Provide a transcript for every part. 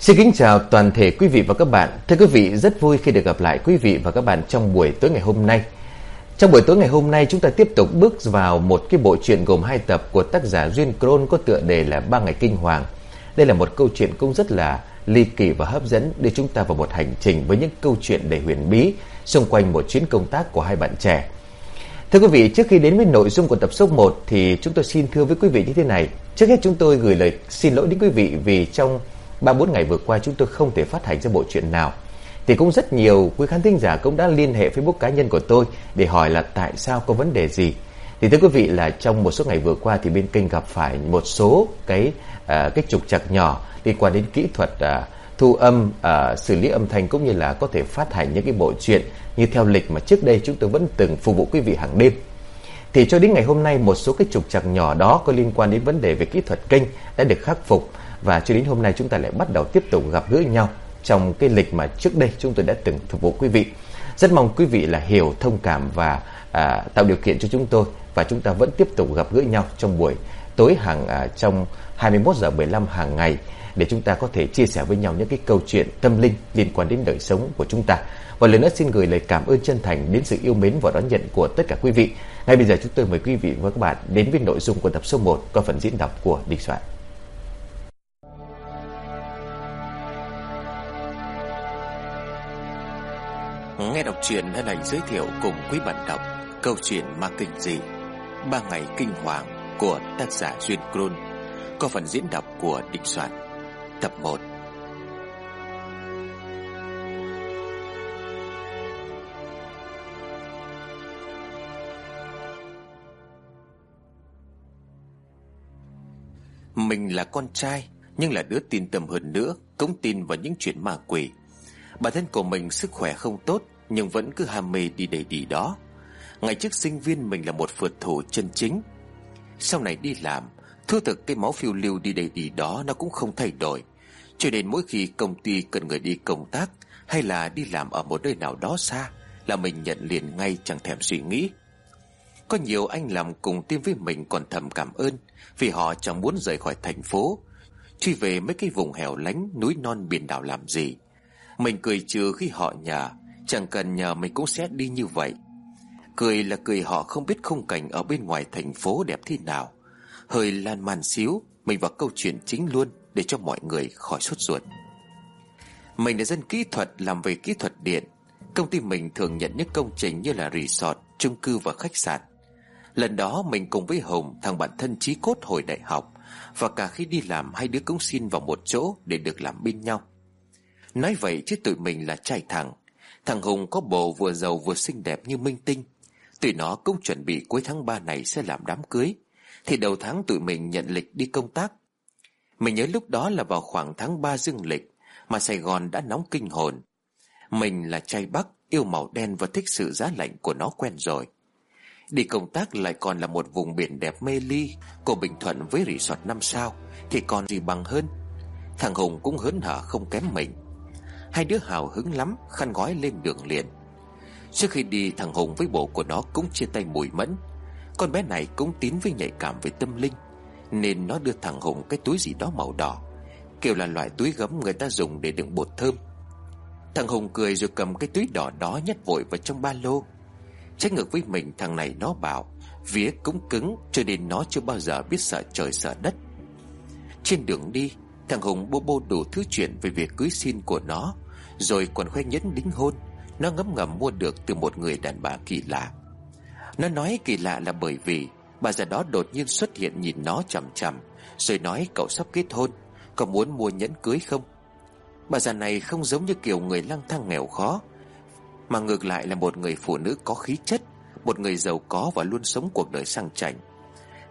Xin kính chào toàn thể quý vị và các bạn. Thưa quý vị, rất vui khi được gặp lại quý vị và các bạn trong buổi tối ngày hôm nay. Trong buổi tối ngày hôm nay, chúng ta tiếp tục bước vào một cái bộ truyện gồm hai tập của tác giả Duyên Cron có tựa đề là Ba Ngày Kinh Hoàng. Đây là một câu chuyện cũng rất là ly kỳ và hấp dẫn đưa chúng ta vào một hành trình với những câu chuyện đầy huyền bí xung quanh một chuyến công tác của hai bạn trẻ. Thưa quý vị, trước khi đến với nội dung của tập số 1 thì chúng tôi xin thưa với quý vị như thế này. Trước hết chúng tôi gửi lời xin lỗi đến quý vị vì trong 3-4 ngày vừa qua chúng tôi không thể phát hành ra bộ truyện nào. Thì cũng rất nhiều quý khán thính giả cũng đã liên hệ Facebook cá nhân của tôi để hỏi là tại sao có vấn đề gì. Thì thưa quý vị là trong một số ngày vừa qua thì bên kênh gặp phải một số cái uh, cái trục trặc nhỏ liên quan đến kỹ thuật uh, thu âm, uh, xử lý âm thanh cũng như là có thể phát hành những cái bộ truyện như theo lịch mà trước đây chúng tôi vẫn từng phục vụ quý vị hàng đêm. Thì cho đến ngày hôm nay một số cái trục trặc nhỏ đó có liên quan đến vấn đề về kỹ thuật kênh đã được khắc phục và cho đến hôm nay chúng ta lại bắt đầu tiếp tục gặp gỡ nhau trong cái lịch mà trước đây chúng tôi đã từng phục vụ quý vị. Rất mong quý vị là hiểu, thông cảm và à, tạo điều kiện cho chúng tôi và chúng ta vẫn tiếp tục gặp gỡ nhau trong buổi tối hàng à, trong 21 giờ 15 hàng ngày để chúng ta có thể chia sẻ với nhau những cái câu chuyện tâm linh liên quan đến đời sống của chúng ta. Và lần nữa xin gửi lời cảm ơn chân thành đến sự yêu mến và đón nhận của tất cả quý vị. Ngay bây giờ chúng tôi mời quý vị và các bạn đến với nội dung của tập số 1 qua phần diễn đọc của Đình Soạn. Nghe đọc truyện hân hạnh giới thiệu cùng quý bạn đọc câu chuyện ma kinh dị, Ba ngày kinh hoàng của tác giả Duyên Krôn có phần diễn đọc của định Soạn, Tập 1 Mình là con trai, Nhưng là đứa tin tâm hơn nữa, Cũng tin vào những chuyện ma quỷ. Bản thân của mình sức khỏe không tốt, Nhưng vẫn cứ ham mê đi đầy đi đó. Ngày trước sinh viên mình là một phượt thủ chân chính. Sau này đi làm, Thu thực cái máu phiêu lưu đi đầy đi đó Nó cũng không thay đổi. Cho đến mỗi khi công ty cần người đi công tác, Hay là đi làm ở một nơi nào đó xa, Là mình nhận liền ngay chẳng thèm suy nghĩ. Có nhiều anh làm cùng team với mình còn thầm cảm ơn, Vì họ chẳng muốn rời khỏi thành phố. Truy về mấy cái vùng hẻo lánh, Núi non biển đảo làm gì. Mình cười trừ khi họ nhờ. Chẳng cần nhờ mình cũng sẽ đi như vậy. Cười là cười họ không biết khung cảnh Ở bên ngoài thành phố đẹp thế nào. Hơi lan man xíu, Mình vào câu chuyện chính luôn Để cho mọi người khỏi sốt ruột. Mình là dân kỹ thuật Làm về kỹ thuật điện. Công ty mình thường nhận những công trình như là resort, chung cư và khách sạn. Lần đó mình cùng với Hồng, Thằng bạn thân chí cốt hồi đại học, Và cả khi đi làm Hai đứa cũng xin vào một chỗ Để được làm bên nhau. Nói vậy chứ tụi mình là trai thẳng, Thằng Hùng có bộ vừa giàu vừa xinh đẹp như minh tinh. Tụi nó cũng chuẩn bị cuối tháng 3 này sẽ làm đám cưới. Thì đầu tháng tụi mình nhận lịch đi công tác. Mình nhớ lúc đó là vào khoảng tháng 3 dương lịch Mà Sài Gòn đã nóng kinh hồn. Mình là trai Bắc Yêu màu đen và thích sự giá lạnh của nó quen rồi. Đi công tác lại còn là một vùng biển đẹp mê ly Của Bình Thuận với resort 5 sao Thì còn gì bằng hơn. Thằng Hùng cũng hớn hở không kém mình. Hai đứa hào hứng lắm, Khăn gói lên đường liền. Trước khi đi, thằng Hùng với bộ của nó cũng chia tay mùi mẫn. Con bé này cũng tín với nhạy cảm về tâm linh, Nên nó đưa thằng Hùng cái túi gì đó màu đỏ, kiểu là loại túi gấm người ta dùng để đựng bột thơm. Thằng Hùng cười rồi cầm cái túi đỏ đó nhét vội vào trong ba lô. Trái ngược với mình, thằng này nó bảo, Vía cũng cứng, cho nên nó chưa bao giờ biết sợ trời sợ đất. Trên đường đi Thằng Hùng bô bô đủ thứ chuyện về việc cưới xin của nó, Rồi còn khoe nhẫn đính hôn. Nó ngấm ngầm mua được từ một người đàn bà kỳ lạ. Nó nói kỳ lạ là bởi vì Bà già đó đột nhiên xuất hiện nhìn nó chằm chằm, Rồi nói cậu sắp kết hôn, Có muốn mua nhẫn cưới không? Bà già này không giống như kiểu người lang thang nghèo khó, Mà ngược lại là một người phụ nữ có khí chất, Một người giàu có và luôn sống cuộc đời sang chảnh.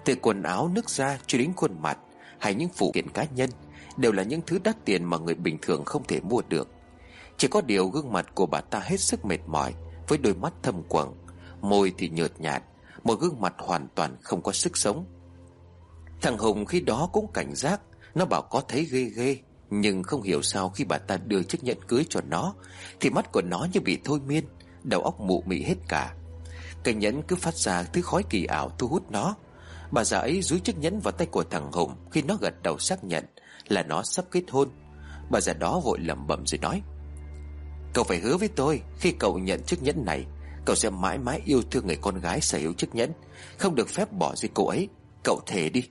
Từ quần áo nước da cho đến khuôn mặt, Hay những phụ kiện cá nhân Đều là những thứ đắt tiền mà người bình thường không thể mua được. Chỉ có điều gương mặt của bà ta hết sức mệt mỏi, Với đôi mắt thâm quầng, Môi thì nhợt nhạt, Một gương mặt hoàn toàn không có sức sống. Thằng Hùng khi đó cũng cảnh giác, Nó bảo có thấy ghê ghê, Nhưng không hiểu sao khi bà ta đưa chiếc nhẫn cưới cho nó, Thì mắt của nó như bị thôi miên, Đầu óc mụ mị hết cả. Cái nhẫn cứ phát ra thứ khói kỳ ảo thu hút nó. Bà già ấy dúi chiếc nhẫn vào tay của thằng Hùng Khi nó gật đầu xác nhận. Là nó sắp kết hôn. Bà già đó vội lẩm bẩm rồi nói, Cậu phải hứa với tôi, Khi cậu nhận chiếc nhẫn này, Cậu sẽ mãi mãi yêu thương người con gái sở hữu chiếc nhẫn, Không được phép bỏ rơi cô ấy. Cậu thề đi.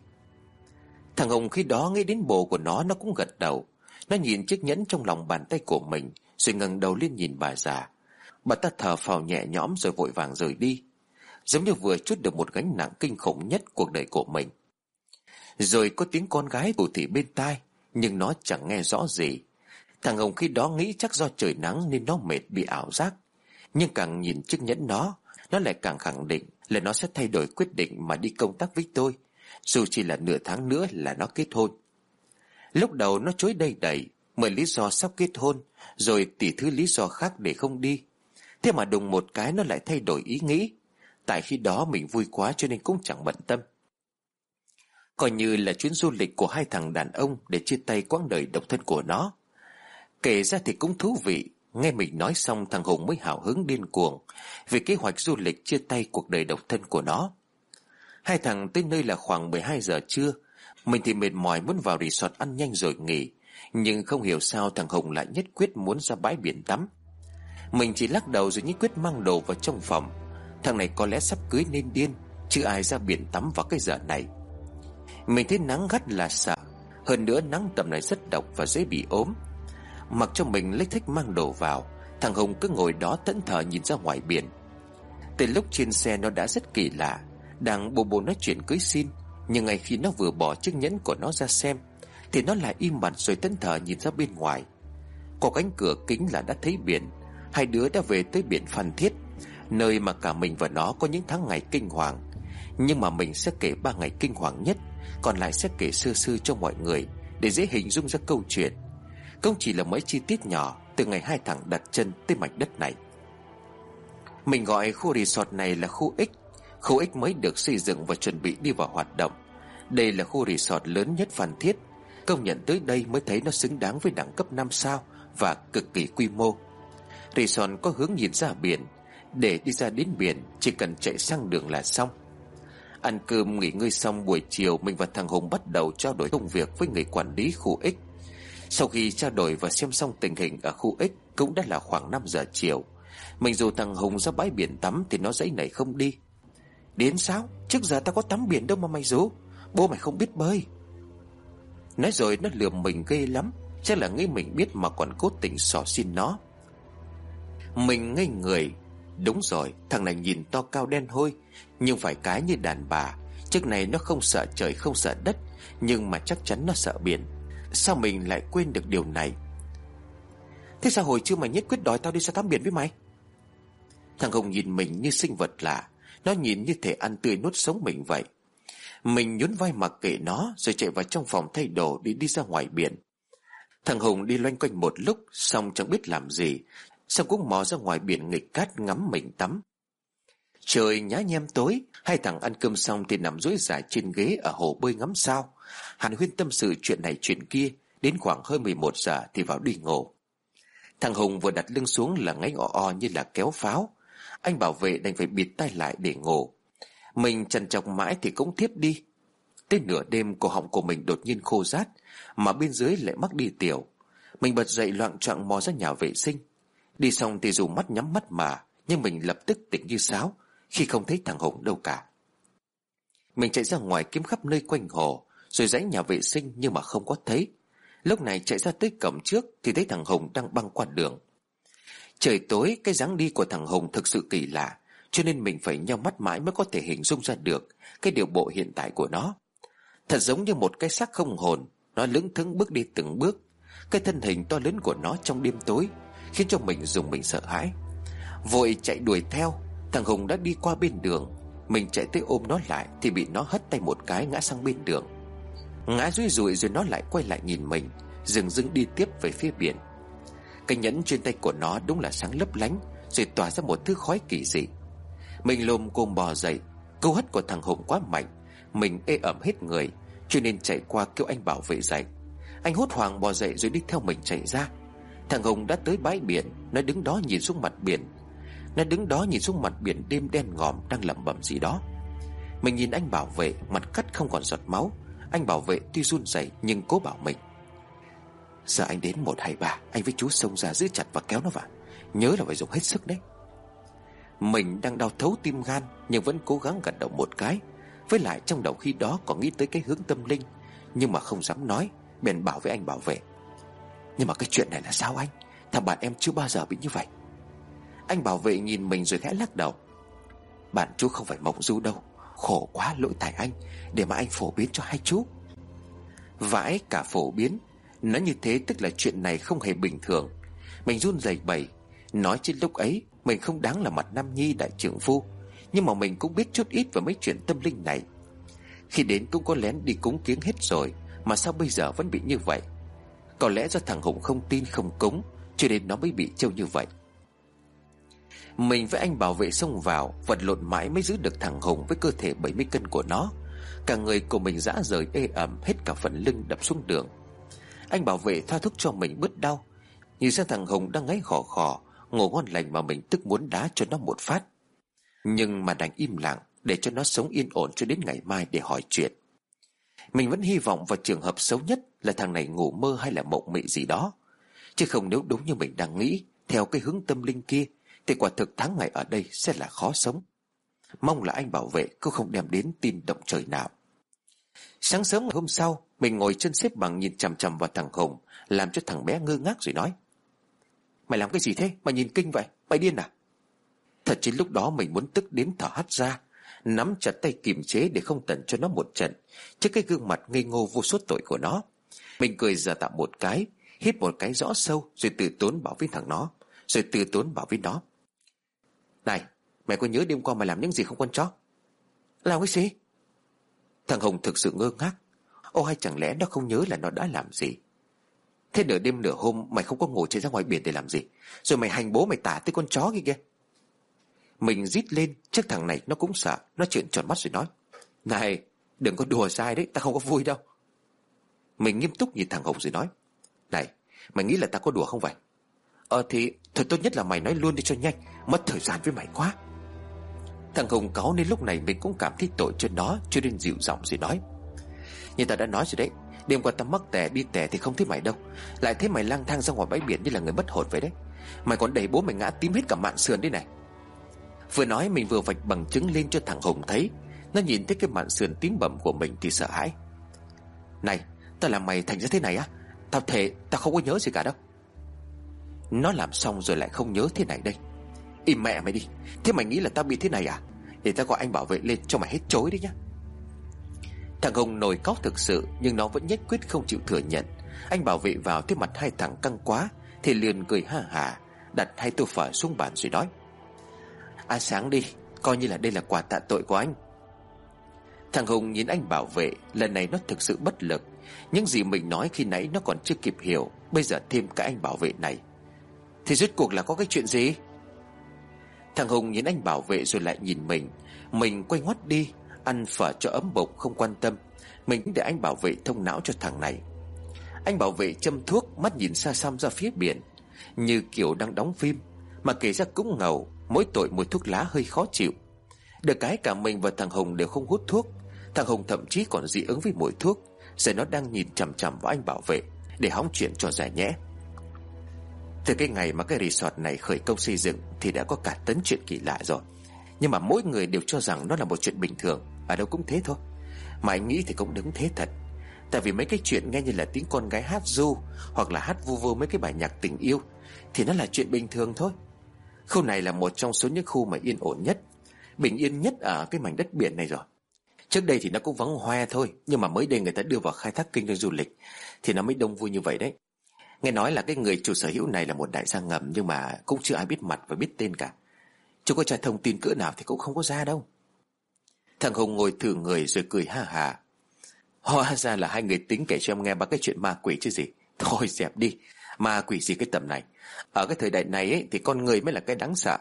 Thằng Hồng khi đó nghĩ đến bồ của nó Nó cũng gật đầu. Nó nhìn chiếc nhẫn trong lòng bàn tay của mình, Rồi ngẩng đầu lên nhìn bà già. Bà ta thở phào nhẹ nhõm rồi vội vàng rời đi. Giống như vừa chút được một gánh nặng kinh khủng nhất cuộc đời của mình. Rồi có tiếng con gái của thị bên tai nhưng nó chẳng nghe rõ gì. Thằng Hồng khi đó nghĩ chắc do trời nắng Nên nó mệt bị ảo giác. Nhưng càng nhìn chiếc nhẫn nó Nó lại càng khẳng định là nó sẽ thay đổi quyết định Mà đi công tác với tôi. Dù chỉ là nửa tháng nữa là nó kết hôn. Lúc đầu nó chối đầy đầy Mời lý do sắp kết hôn, Rồi tỉ thứ lý do khác để không đi. Thế mà đùng một cái nó lại thay đổi ý nghĩ. Tại khi đó mình vui quá cho nên cũng chẳng bận tâm. Coi như là chuyến du lịch của hai thằng đàn ông Để chia tay quãng đời độc thân của nó. Kể ra thì cũng thú vị, Nghe mình nói xong thằng Hùng mới hào hứng điên cuồng Vì kế hoạch du lịch chia tay cuộc đời độc thân của nó. Hai thằng tới nơi là khoảng 12 giờ trưa, Mình thì mệt mỏi muốn vào resort ăn nhanh rồi nghỉ, Nhưng không hiểu sao thằng Hùng lại nhất quyết muốn ra bãi biển tắm. Mình chỉ lắc đầu rồi nhất quyết mang đồ vào trong phòng. Thằng này có lẽ sắp cưới nên điên, Chứ ai ra biển tắm vào cái giờ này. Mình thấy nắng gắt là sợ. Hơn nữa nắng tầm này rất độc và dễ bị ốm. Mặc cho mình lấy thích mang đồ vào, Thằng Hùng cứ ngồi đó tẫn thờ nhìn ra ngoài biển. Từ lúc trên xe nó đã rất kỳ lạ, Đang bồ bồ nói chuyện cưới xin, Nhưng ngay khi nó vừa bỏ chiếc nhẫn của nó ra xem, Thì nó lại im bặt rồi tẫn thờ nhìn ra bên ngoài. Qua cánh cửa kính là đã thấy biển, Hai đứa đã về tới biển Phan Thiết, Nơi mà cả mình và nó có những tháng ngày kinh hoàng. Nhưng mà mình sẽ kể ba ngày kinh hoàng nhất. Còn lại sẽ kể sơ sơ cho mọi người Để dễ hình dung ra câu chuyện. Không chỉ là mấy chi tiết nhỏ Từ ngày hai thằng đặt chân tới mảnh đất này. Mình gọi khu resort này là khu X. Khu X mới được xây dựng và chuẩn bị đi vào hoạt động. Đây là khu resort lớn nhất Phan Thiết. Công nhận tới đây mới thấy nó xứng đáng với đẳng cấp 5 sao Và cực kỳ quy mô. Resort có hướng nhìn ra biển. Để đi ra đến biển, Chỉ cần chạy sang đường là xong. Ăn cơm nghỉ ngơi xong buổi chiều, Mình và thằng Hùng bắt đầu trao đổi công việc Với người quản lý khu X. Sau khi trao đổi và xem xong tình hình Ở khu X, cũng đã là khoảng 5 giờ chiều. Mình dù thằng Hùng ra bãi biển tắm Thì nó dãy này không đi. Đến sao Trước giờ ta có tắm biển đâu mà mày rú Bố mày không biết bơi. Nói rồi nó lườm mình ghê lắm, Chắc là nghĩ mình biết mà còn cố tình xỏ xin nó. Mình ngây người. Đúng rồi, Thằng này nhìn to cao đen hôi nhưng phải cái như đàn bà, Trước này nó không sợ trời, không sợ đất, Nhưng mà chắc chắn nó sợ biển. Sao mình lại quên được điều này? Thế sao hồi chưa mày nhất quyết đòi tao đi ra tắm biển với mày? Thằng Hùng nhìn mình như sinh vật lạ, Nó nhìn như thể ăn tươi nuốt sống mình vậy. Mình nhún vai mặc kệ nó, Rồi chạy vào trong phòng thay đồ để đi ra ngoài biển. Thằng Hùng đi loanh quanh một lúc, Xong chẳng biết làm gì, Xong cũng mò ra ngoài biển nghịch cát ngắm mình tắm. Trời nhá nhem tối, Hai thằng ăn cơm xong thì nằm rối dài trên ghế Ở hồ bơi ngắm sao. Hàn huyên tâm sự chuyện này chuyện kia, Đến khoảng hơn 11 giờ thì vào đi ngủ. Thằng Hùng vừa đặt lưng xuống là ngáy o o như là kéo pháo. Anh bảo vệ đành phải bịt tay lại để ngủ. Mình trần chọc mãi thì cũng tiếp đi. Tới nửa đêm, cổ họng của mình đột nhiên khô rát, Mà bên dưới lại mắc đi tiểu. Mình bật dậy loạn trọng mò ra nhà vệ sinh. Đi xong thì dù mắt nhắm mắt mà, Nhưng mình lập tức tỉnh như sáo. Khi không thấy thằng Hùng đâu cả. Mình chạy ra ngoài kiếm khắp nơi quanh hồ, Rồi dãy nhà vệ sinh nhưng mà không có thấy. Lúc này chạy ra tới cổng trước Thì thấy thằng Hùng đang băng qua đường. Trời tối, cái dáng đi của thằng Hùng thực sự kỳ lạ, Cho nên mình phải nhau mắt mãi mới có thể hình dung ra được Cái điều bộ hiện tại của nó. Thật giống như một cái xác không hồn, Nó lững thững bước đi từng bước. Cái thân hình to lớn của nó trong đêm tối Khiến cho mình dùng mình sợ hãi. Vội chạy đuổi theo Thằng Hùng đã đi qua bên đường. Mình chạy tới ôm nó lại Thì bị nó hất tay một cái ngã sang bên đường. Ngã rúi rụi rồi nó lại quay lại nhìn mình, Dừng dưng đi tiếp về phía biển. Cái nhẫn trên tay của nó đúng là sáng lấp lánh, Rồi tỏa ra một thứ khói kỳ dị. Mình lồm cồm bò dậy, Câu hất của thằng Hùng quá mạnh, Mình ê ẩm hết người, Cho nên chạy qua kêu anh bảo vệ dậy. Anh hốt hoảng bò dậy rồi đi theo mình chạy ra. Thằng Hùng đã tới bãi biển, Nó đứng đó nhìn xuống mặt biển. Nó đứng đó nhìn xuống mặt biển đêm đen ngòm Đang lẩm bẩm gì đó. Mình nhìn anh bảo vệ, Mặt cắt không còn giọt máu. Anh bảo vệ tuy run rẩy nhưng cố bảo mình. Giờ anh đến 123 Anh với chú xông ra giữ chặt và kéo nó vào. Nhớ là phải dùng hết sức đấy. Mình đang đau thấu tim gan, Nhưng vẫn cố gắng gật đầu một cái. Với lại trong đầu khi đó còn nghĩ tới cái hướng tâm linh. Nhưng mà không dám nói, Bèn bảo với anh bảo vệ. Nhưng mà cái chuyện này là sao anh? Thằng bạn em chưa bao giờ bị như vậy. Anh bảo vệ nhìn mình rồi khẽ lắc đầu. Bạn chú không phải mộng du đâu, Khổ quá lỗi tại anh, Để mà anh phổ biến cho hai chú. Vãi cả phổ biến, Nói như thế tức là chuyện này không hề bình thường. Mình run rẩy bẩy, Nói trên lúc ấy Mình không đáng là mặt Nam Nhi đại trưởng phu, Nhưng mà mình cũng biết chút ít về mấy chuyện tâm linh này. Khi đến cũng có lén đi cúng kiến hết rồi, Mà sao bây giờ vẫn bị như vậy? Có lẽ do thằng Hùng không tin không cúng, Cho nên nó mới bị trâu như vậy. Mình với anh bảo vệ xông vào, Vật lộn mãi mới giữ được thằng Hùng Với cơ thể 70 cân của nó. Cả người của mình dã rời ê ẩm, Hết cả phần lưng đập xuống đường. Anh bảo vệ thoa thuốc cho mình bớt đau. Nhìn ra thằng Hùng đang ngáy khò khò, Ngủ ngon lành mà mình tức muốn đá cho nó một phát. Nhưng mà đành im lặng, Để cho nó sống yên ổn cho đến ngày mai để hỏi chuyện. Mình vẫn hy vọng vào trường hợp xấu nhất Là thằng này ngủ mơ hay là mộng mị gì đó. Chứ không nếu đúng như mình đang nghĩ, Theo cái hướng tâm linh kia thì quả thực tháng ngày ở đây sẽ là khó sống. Mong là anh bảo vệ Cứ không đem đến tin động trời nào. Sáng sớm ngày hôm sau, Mình ngồi chân xếp bằng nhìn chằm chằm vào thằng Hùng, Làm cho thằng bé ngơ ngác rồi nói. Mày làm cái gì thế? Mày nhìn kinh vậy? Mày điên à? Thật chính lúc đó mình muốn tức đến thở hắt ra, Nắm chặt tay kiềm chế để không tận cho nó một trận Trước cái gương mặt ngây ngô vô số tội của nó. Mình cười giả tạo một cái, Hít một cái rõ sâu, Rồi từ tốn bảo với thằng nó, Rồi từ tốn bảo với nó. Này Mày có nhớ đêm qua mày làm những gì không con chó? Làm cái gì? Thằng Hồng thực sự ngơ ngác. Ô, hay chẳng lẽ nó không nhớ là nó đã làm gì? Thế nửa đêm nửa hôm, Mày không có ngủ chạy ra ngoài biển để làm gì? Rồi mày hành bố mày tả tới con chó kia kìa. Mình rít lên, Chắc thằng này nó cũng sợ, Nó trợn tròn mắt rồi nói. Này, đừng có đùa sai đấy Ta không có vui đâu. Mình nghiêm túc nhìn thằng Hồng rồi nói. Này, mày nghĩ là ta có đùa không vậy? Ờ thì Thôi tốt nhất là mày nói luôn đi cho nhanh, Mất thời gian với mày quá. Thằng Hùng cáu nên lúc này mình cũng cảm thấy tội cho nó Cho nên dịu giọng rồi nói. Như ta đã nói rồi đấy, Đêm qua ta mắc tè đi tè thì không thấy mày đâu. Lại thấy mày lang thang ra ngoài bãi biển như là người bất hồn vậy đấy. Mày còn đẩy bố mày ngã tím hết cả mạn sườn đây này. Vừa nói mình vừa vạch bằng chứng lên cho thằng Hùng thấy. Nó nhìn thấy cái mạn sườn tím bầm của mình thì sợ hãi. Này ta làm mày thành ra thế này á? Tao thề tao không có nhớ gì cả đâu. Nó làm xong rồi lại không nhớ thế này đây. Im mẹ mày đi. Thế mày nghĩ là tao bị thế này à? Để tao gọi anh bảo vệ lên cho mày hết chối đấy nhá. Thằng Hùng nổi cóc thực sự Nhưng nó vẫn nhất quyết không chịu thừa nhận. Anh bảo vệ vào thấy mặt hai thằng căng quá Thì liền cười ha hà, Đặt hai tô phở xuống bàn rồi nói. À sáng đi Coi như là đây là quà tạ tội của anh. Thằng Hùng nhìn anh bảo vệ Lần này nó thực sự bất lực. Những gì mình nói khi nãy nó còn chưa kịp hiểu Bây giờ thêm cả anh bảo vệ này. Thì rốt cuộc là có cái chuyện gì? Thằng Hùng nhìn anh bảo vệ rồi lại nhìn mình. Mình quay ngoắt đi, Ăn phở cho ấm bụng, không quan tâm. Mình để anh bảo vệ thông não cho thằng này. Anh bảo vệ châm thuốc, Mắt nhìn xa xăm ra phía biển. Như kiểu đang đóng phim, Mà kể ra cũng ngầu, Mỗi tội mùi thuốc lá hơi khó chịu. Được cái cả mình và thằng Hùng đều không hút thuốc. Thằng Hùng thậm chí còn dị ứng với mùi thuốc, Giờ nó đang nhìn chằm chằm vào anh bảo vệ, Để hóng chuyện cho giải nhẽ từ cái ngày mà cái resort này khởi công xây dựng Thì đã có cả tấn chuyện kỳ lạ rồi. Nhưng mà mỗi người đều cho rằng nó là một chuyện bình thường, Ở đâu cũng thế thôi. Mà anh nghĩ thì cũng đúng thế thật. Tại vì mấy cái chuyện nghe như là tiếng con gái hát du Hoặc là hát vu vơ mấy cái bài nhạc tình yêu, Thì nó là chuyện bình thường thôi. Khu này là một trong số những khu mà yên ổn nhất, Bình yên nhất ở cái mảnh đất biển này rồi. Trước đây thì nó cũng vắng hoe thôi, Nhưng mà mới đây người ta đưa vào khai thác kinh doanh du lịch, Thì nó mới đông vui như vậy đấy. Nghe nói là cái người chủ sở hữu này là một đại gia ngầm Nhưng mà cũng chưa ai biết mặt và biết tên cả. Chú có tra thông tin cỡ nào thì cũng không có ra đâu. Thằng Hùng ngồi thử người rồi cười ha hà. Hóa ra là hai người tính kể cho em nghe ba cái chuyện ma quỷ chứ gì. Thôi dẹp đi Ma quỷ gì cái tầm này. Ở cái thời đại này ấy, thì con người mới là cái đáng sợ.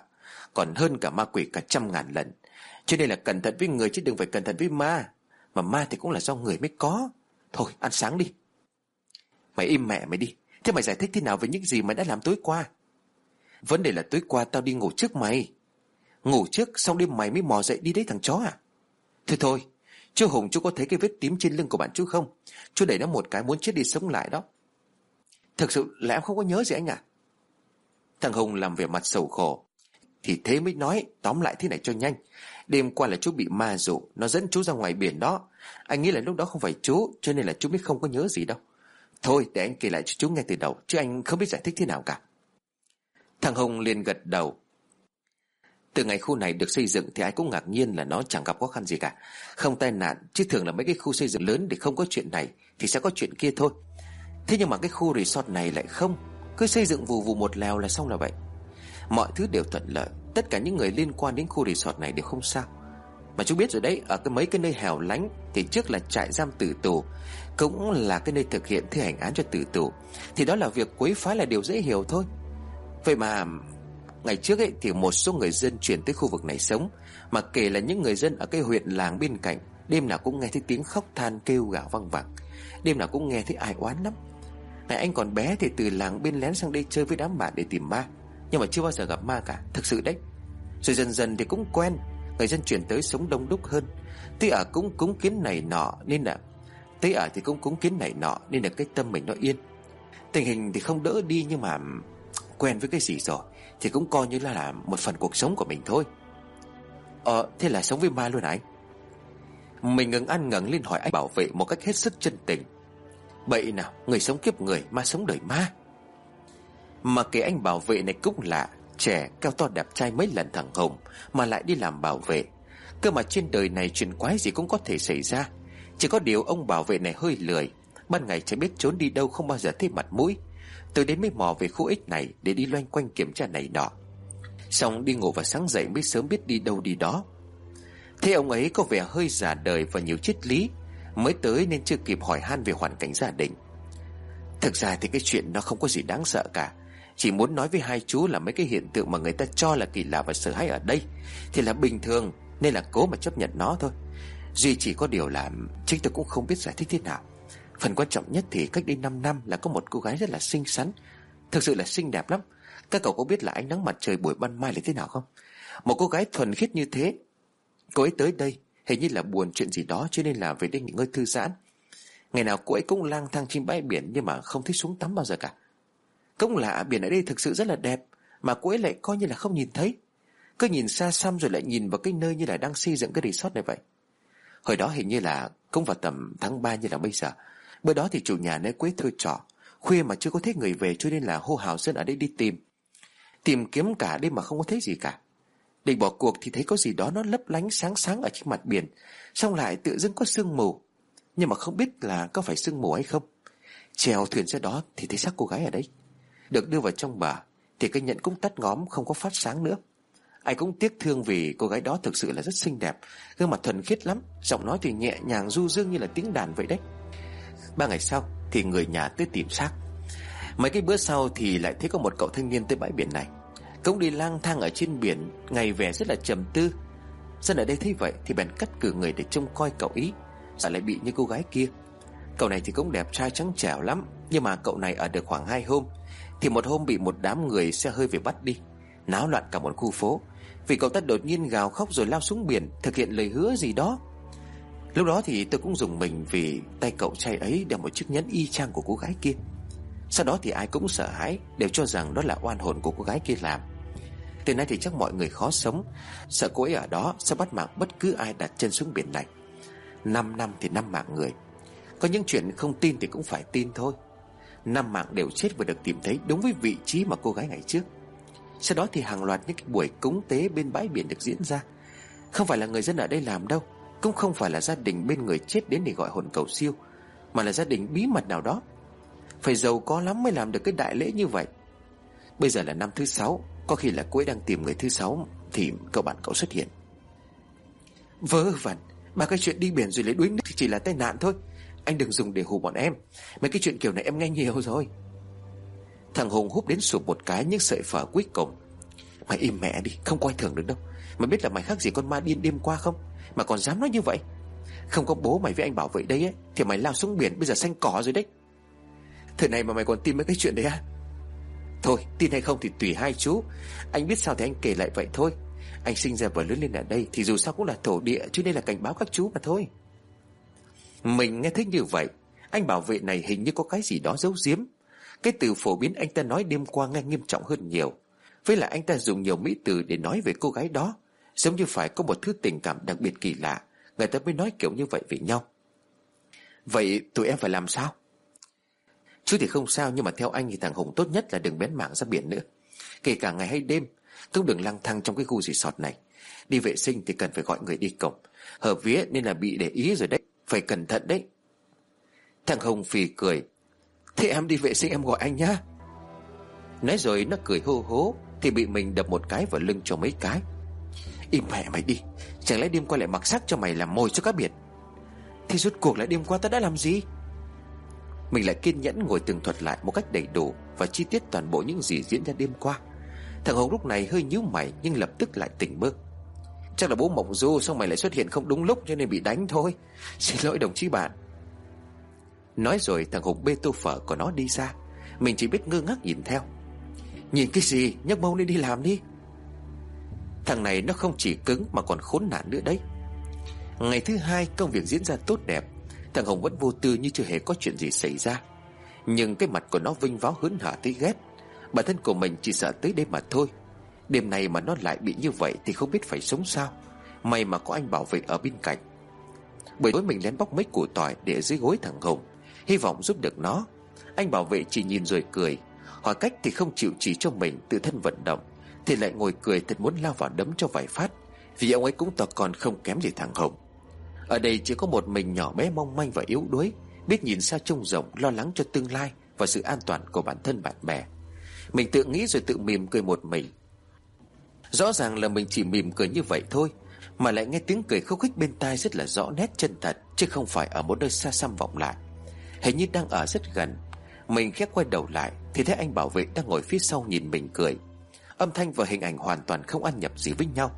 Còn hơn cả ma quỷ cả trăm ngàn lần. Cho nên là cẩn thận với người chứ đừng phải cẩn thận với ma. Mà ma thì cũng là do người mới có. Thôi ăn sáng đi. Mày im mẹ mày đi. Thế mày giải thích thế nào về những gì mày đã làm tối qua? Vấn đề là tối qua tao đi ngủ trước mày. Ngủ trước, xong đêm mày mới mò dậy đi đấy thằng chó à? Thôi thôi, Chú Hùng, chú có thấy cái vết tím trên lưng của bạn chú không? Chú đẩy nó một cái muốn chết đi sống lại đó. Thực sự là em không có nhớ gì anh à Thằng Hùng làm vẻ mặt sầu khổ. Thì thế mới nói, Tóm lại thế này cho nhanh. Đêm qua là chú bị ma dụ Nó dẫn chú ra ngoài biển đó. Anh nghĩ là lúc đó không phải chú, Cho nên là chú biết không có nhớ gì đâu. Thôi, để anh kể lại cho chú nghe từ đầu, Chứ anh không biết giải thích thế nào cả. Thằng Hùng liền gật đầu. Từ ngày khu này được xây dựng thì ai cũng ngạc nhiên là nó chẳng gặp khó khăn gì cả. Không tai nạn, Chứ thường là mấy cái khu xây dựng lớn để không có chuyện này Thì sẽ có chuyện kia thôi. Thế nhưng mà cái khu resort này lại không. Cứ xây dựng vù vù một lèo là xong là vậy. Mọi thứ đều thuận lợi, Tất cả những người liên quan đến khu resort này đều không sao. Mà chú biết rồi đấy, Ở cái mấy cái nơi hẻo lánh Thì trước là trại giam tử tù, Cũng là cái nơi thực hiện thi hành án cho tử tù. Thì đó là việc quấy phá là điều dễ hiểu thôi. Vậy mà Ngày trước ấy thì một số người dân chuyển tới khu vực này sống, Mà kể là những người dân ở cái huyện làng bên cạnh, Đêm nào cũng nghe thấy tiếng khóc than kêu gào văng vẳng. Đêm nào cũng nghe thấy ai oán lắm. Ngày anh còn bé thì từ làng bên lén sang đây chơi với đám bạn để tìm ma, Nhưng mà chưa bao giờ gặp ma cả, Thực sự đấy. Rồi dần dần thì cũng quen Người dân chuyển tới sống đông đúc hơn. Tuy ở cũng cúng kiến này nọ Nên là Tuy ở thì cũng cúng kiến này nọ Nên là cái tâm mình nó yên. Tình hình thì không đỡ đi nhưng mà Quen với cái gì rồi Thì cũng coi như là, là một phần cuộc sống của mình thôi. Ờ thế là sống với ma luôn anh? Mình ngừng ăn ngẩng lên hỏi anh bảo vệ Một cách hết sức chân tình. Bậy nào người sống kiếp người Ma sống đời ma. Mà kể anh bảo vệ này cũng lạ. Trẻ cao to đẹp trai mấy lần thằng Hồng Mà lại đi làm bảo vệ. Cơ mà trên đời này chuyện quái gì cũng có thể xảy ra. Chỉ có điều ông bảo vệ này hơi lười. Ban ngày chẳng biết trốn đi đâu không bao giờ thấy mặt mũi. Tôi đến mới mò về khu ích này Để đi loanh quanh kiểm tra này nọ. Xong đi ngủ và sáng dậy mới sớm biết đi đâu đi đó. Thế ông ấy có vẻ hơi già đời và nhiều triết lý. Mới tới nên chưa kịp hỏi han về hoàn cảnh gia đình. Thực ra thì cái chuyện nó không có gì đáng sợ cả. Chỉ muốn nói với hai chú là mấy cái hiện tượng mà người ta cho là kỳ lạ và sợ hãi ở đây Thì là bình thường, Nên là cố mà chấp nhận nó thôi. Duy chỉ có điều là Chính tôi cũng không biết giải thích thế nào. Phần quan trọng nhất thì cách đây 5 năm là có một cô gái rất là xinh xắn, Thực sự là xinh đẹp lắm. Các cậu có biết là ánh nắng mặt trời buổi ban mai là thế nào không? Một cô gái thuần khiết như thế, Cô ấy tới đây Hình như là buồn chuyện gì đó cho nên là về đây nghỉ ngơi thư giãn. Ngày nào cô ấy cũng lang thang trên bãi biển Nhưng mà không thích xuống tắm bao giờ cả. Cũng lạ biển ở đây thực sự rất là đẹp, Mà cô ấy lại coi như là không nhìn thấy. Cứ nhìn xa xăm rồi lại nhìn vào cái nơi như là đang xây dựng cái resort này vậy. Hồi đó hình như là cũng vào tầm tháng 3 như là bây giờ. Bữa đó thì chủ nhà nơi quế thuê trọ, Khuya mà chưa có thấy người về cho nên là hô hào dân ở đây đi tìm. Tìm kiếm cả đêm mà không có thấy gì cả. Định bỏ cuộc thì thấy có gì đó nó lấp lánh sáng sáng ở trên mặt biển, Xong lại tự dưng có sương mù. Nhưng mà không biết là có phải sương mù hay không. Trèo thuyền ra đó thì thấy xác cô gái ở đấy. Được đưa vào trong bà Thì cái nhẫn cũng tắt ngóm, không có phát sáng nữa. Anh cũng tiếc thương vì cô gái đó thực sự là rất xinh đẹp. Gương mặt thuần khiết lắm, Giọng nói thì nhẹ nhàng du dương như là tiếng đàn vậy đấy. Ba ngày sau thì người nhà tới tìm xác. Mấy cái bữa sau thì lại thấy có một cậu thanh niên tới bãi biển này. Cũng đi lang thang ở trên biển, Ngày vẻ rất là trầm tư. Dân ở đây thấy vậy thì bèn cắt cử người để trông coi cậu ý. Sợ lại bị như cô gái kia? Cậu này thì cũng đẹp trai trắng trẻo lắm, Nhưng mà cậu này ở được khoảng hai hôm thì một hôm bị một đám người xe hơi về bắt đi. Náo loạn cả một khu phố, Vì cậu ta đột nhiên gào khóc rồi lao xuống biển, Thực hiện lời hứa gì đó. Lúc đó thì tôi cũng dùng mình Vì tay cậu trai ấy đeo một chiếc nhẫn y chang của cô gái kia. Sau đó thì ai cũng sợ hãi, Đều cho rằng đó là oan hồn của cô gái kia làm. Từ nay thì chắc mọi người khó sống, Sợ cô ấy ở đó sẽ bắt mạng bất cứ ai đặt chân xuống biển này. Năm năm thì năm mạng người, Có những chuyện không tin thì cũng phải tin thôi. Năm mạng đều chết và được tìm thấy đúng với vị trí mà cô gái ngày trước. Sau đó thì hàng loạt những cái buổi cúng tế bên bãi biển được diễn ra. Không phải là người dân ở đây làm đâu, cũng không phải là gia đình bên người chết đến để gọi hồn cầu siêu, Mà là gia đình bí mật nào đó. Phải giàu có lắm mới làm được cái đại lễ như vậy. Bây giờ là năm thứ sáu, Có khi là cô ấy đang tìm người thứ sáu Thì cậu bạn cậu xuất hiện. Vớ vẩn mà cái chuyện đi biển rồi lấy đuối nước thì chỉ là tai nạn thôi. Anh đừng dùng để hù bọn em. Mấy cái chuyện kiểu này em nghe nhiều rồi. Thằng Hùng hút đến sụp một cái những sợi phở cuối cùng. Mày im mẹ đi, Không coi thường được đâu. Mày biết là mày khác gì con ma điên đêm qua không? Mà còn dám nói như vậy. Không có bố mày với anh bảo vệ đây ấy, Thì mày lao xuống biển bây giờ xanh cỏ rồi đấy. Thời này mà mày còn tin mấy cái chuyện đấy à? Thôi, tin hay không thì tùy hai chú. Anh biết sao thì anh kể lại vậy thôi. Anh sinh ra và lớn lên ở đây Thì dù sao cũng là thổ địa Chứ đây là cảnh báo các chú mà thôi. Mình nghe thấy như vậy, Anh bảo vệ này hình như có cái gì đó giấu giếm. Cái từ phổ biến anh ta nói đêm qua nghe nghiêm trọng hơn nhiều. Với lại anh ta dùng nhiều mỹ từ để nói về cô gái đó, Giống như phải có một thứ tình cảm đặc biệt kỳ lạ, Người ta mới nói kiểu như vậy với nhau. Vậy tụi em phải làm sao? Chứ thì không sao, Nhưng mà theo anh thì thằng Hùng tốt nhất là đừng bén mảng ra biển nữa. Kể cả ngày hay đêm, Cũng đừng lang thang trong cái khu resort này. Đi vệ sinh thì cần phải gọi người đi cổng. Hợp vía nên là bị để ý rồi đấy. Phải cẩn thận đấy. Thằng Hồng phì cười. Thế em đi vệ sinh em gọi anh nhá. Nói rồi nó cười hô hố, Thì bị mình đập một cái vào lưng cho mấy cái. Im mẹ mày đi, Chẳng lẽ đêm qua lại mặc sắc cho mày làm mồi cho cá biệt? Thì rốt cuộc lại đêm qua ta đã làm gì? Mình lại kiên nhẫn ngồi tường thuật lại một cách đầy đủ Và chi tiết toàn bộ những gì diễn ra đêm qua. Thằng Hồng lúc này hơi nhíu mày Nhưng lập tức lại tỉnh bơ. Chắc là bố mộng du Xong mày lại xuất hiện không đúng lúc cho nên bị đánh thôi. Xin lỗi đồng chí bạn. Nói rồi thằng Hùng bê tô phở của nó đi ra. Mình chỉ biết ngơ ngác nhìn theo. Nhìn cái gì? Nhấc mông lên đi làm đi. Thằng này nó không chỉ cứng mà còn khốn nạn nữa đấy. Ngày thứ hai công việc diễn ra tốt đẹp. Thằng Hồng vẫn vô tư như chưa hề có chuyện gì xảy ra. Nhưng cái mặt của nó vinh váo hớn hở tới ghét. Bản thân của mình chỉ sợ tới đây mà thôi. Đêm này mà nó lại bị như vậy Thì không biết phải sống sao. May mà có anh bảo vệ ở bên cạnh. Buổi tối mình lén bóc mấy củ tỏi Để dưới gối thằng Hồng. Hy vọng giúp được nó. Anh bảo vệ chỉ nhìn rồi cười. Hỏi cách thì không chịu chỉ cho mình tự thân vận động. Thì lại ngồi cười thật muốn lao vào đấm cho vài phát. Vì ông ấy cũng to còn không kém gì thằng Hồng. Ở đây chỉ có một mình nhỏ bé mong manh và yếu đuối. Biết nhìn xa trông rộng, Lo lắng cho tương lai Và sự an toàn của bản thân bạn bè. Mình tự nghĩ rồi tự mỉm cười một mình. Rõ ràng là mình chỉ mỉm cười như vậy thôi, Mà lại nghe tiếng cười khúc khích bên tai rất là rõ nét chân thật, Chứ không phải ở một nơi xa xăm vọng lại. Hình như đang ở rất gần. Mình khép quay đầu lại, Thì thấy anh bảo vệ đang ngồi phía sau nhìn mình cười. Âm thanh và hình ảnh hoàn toàn không ăn nhập gì với nhau.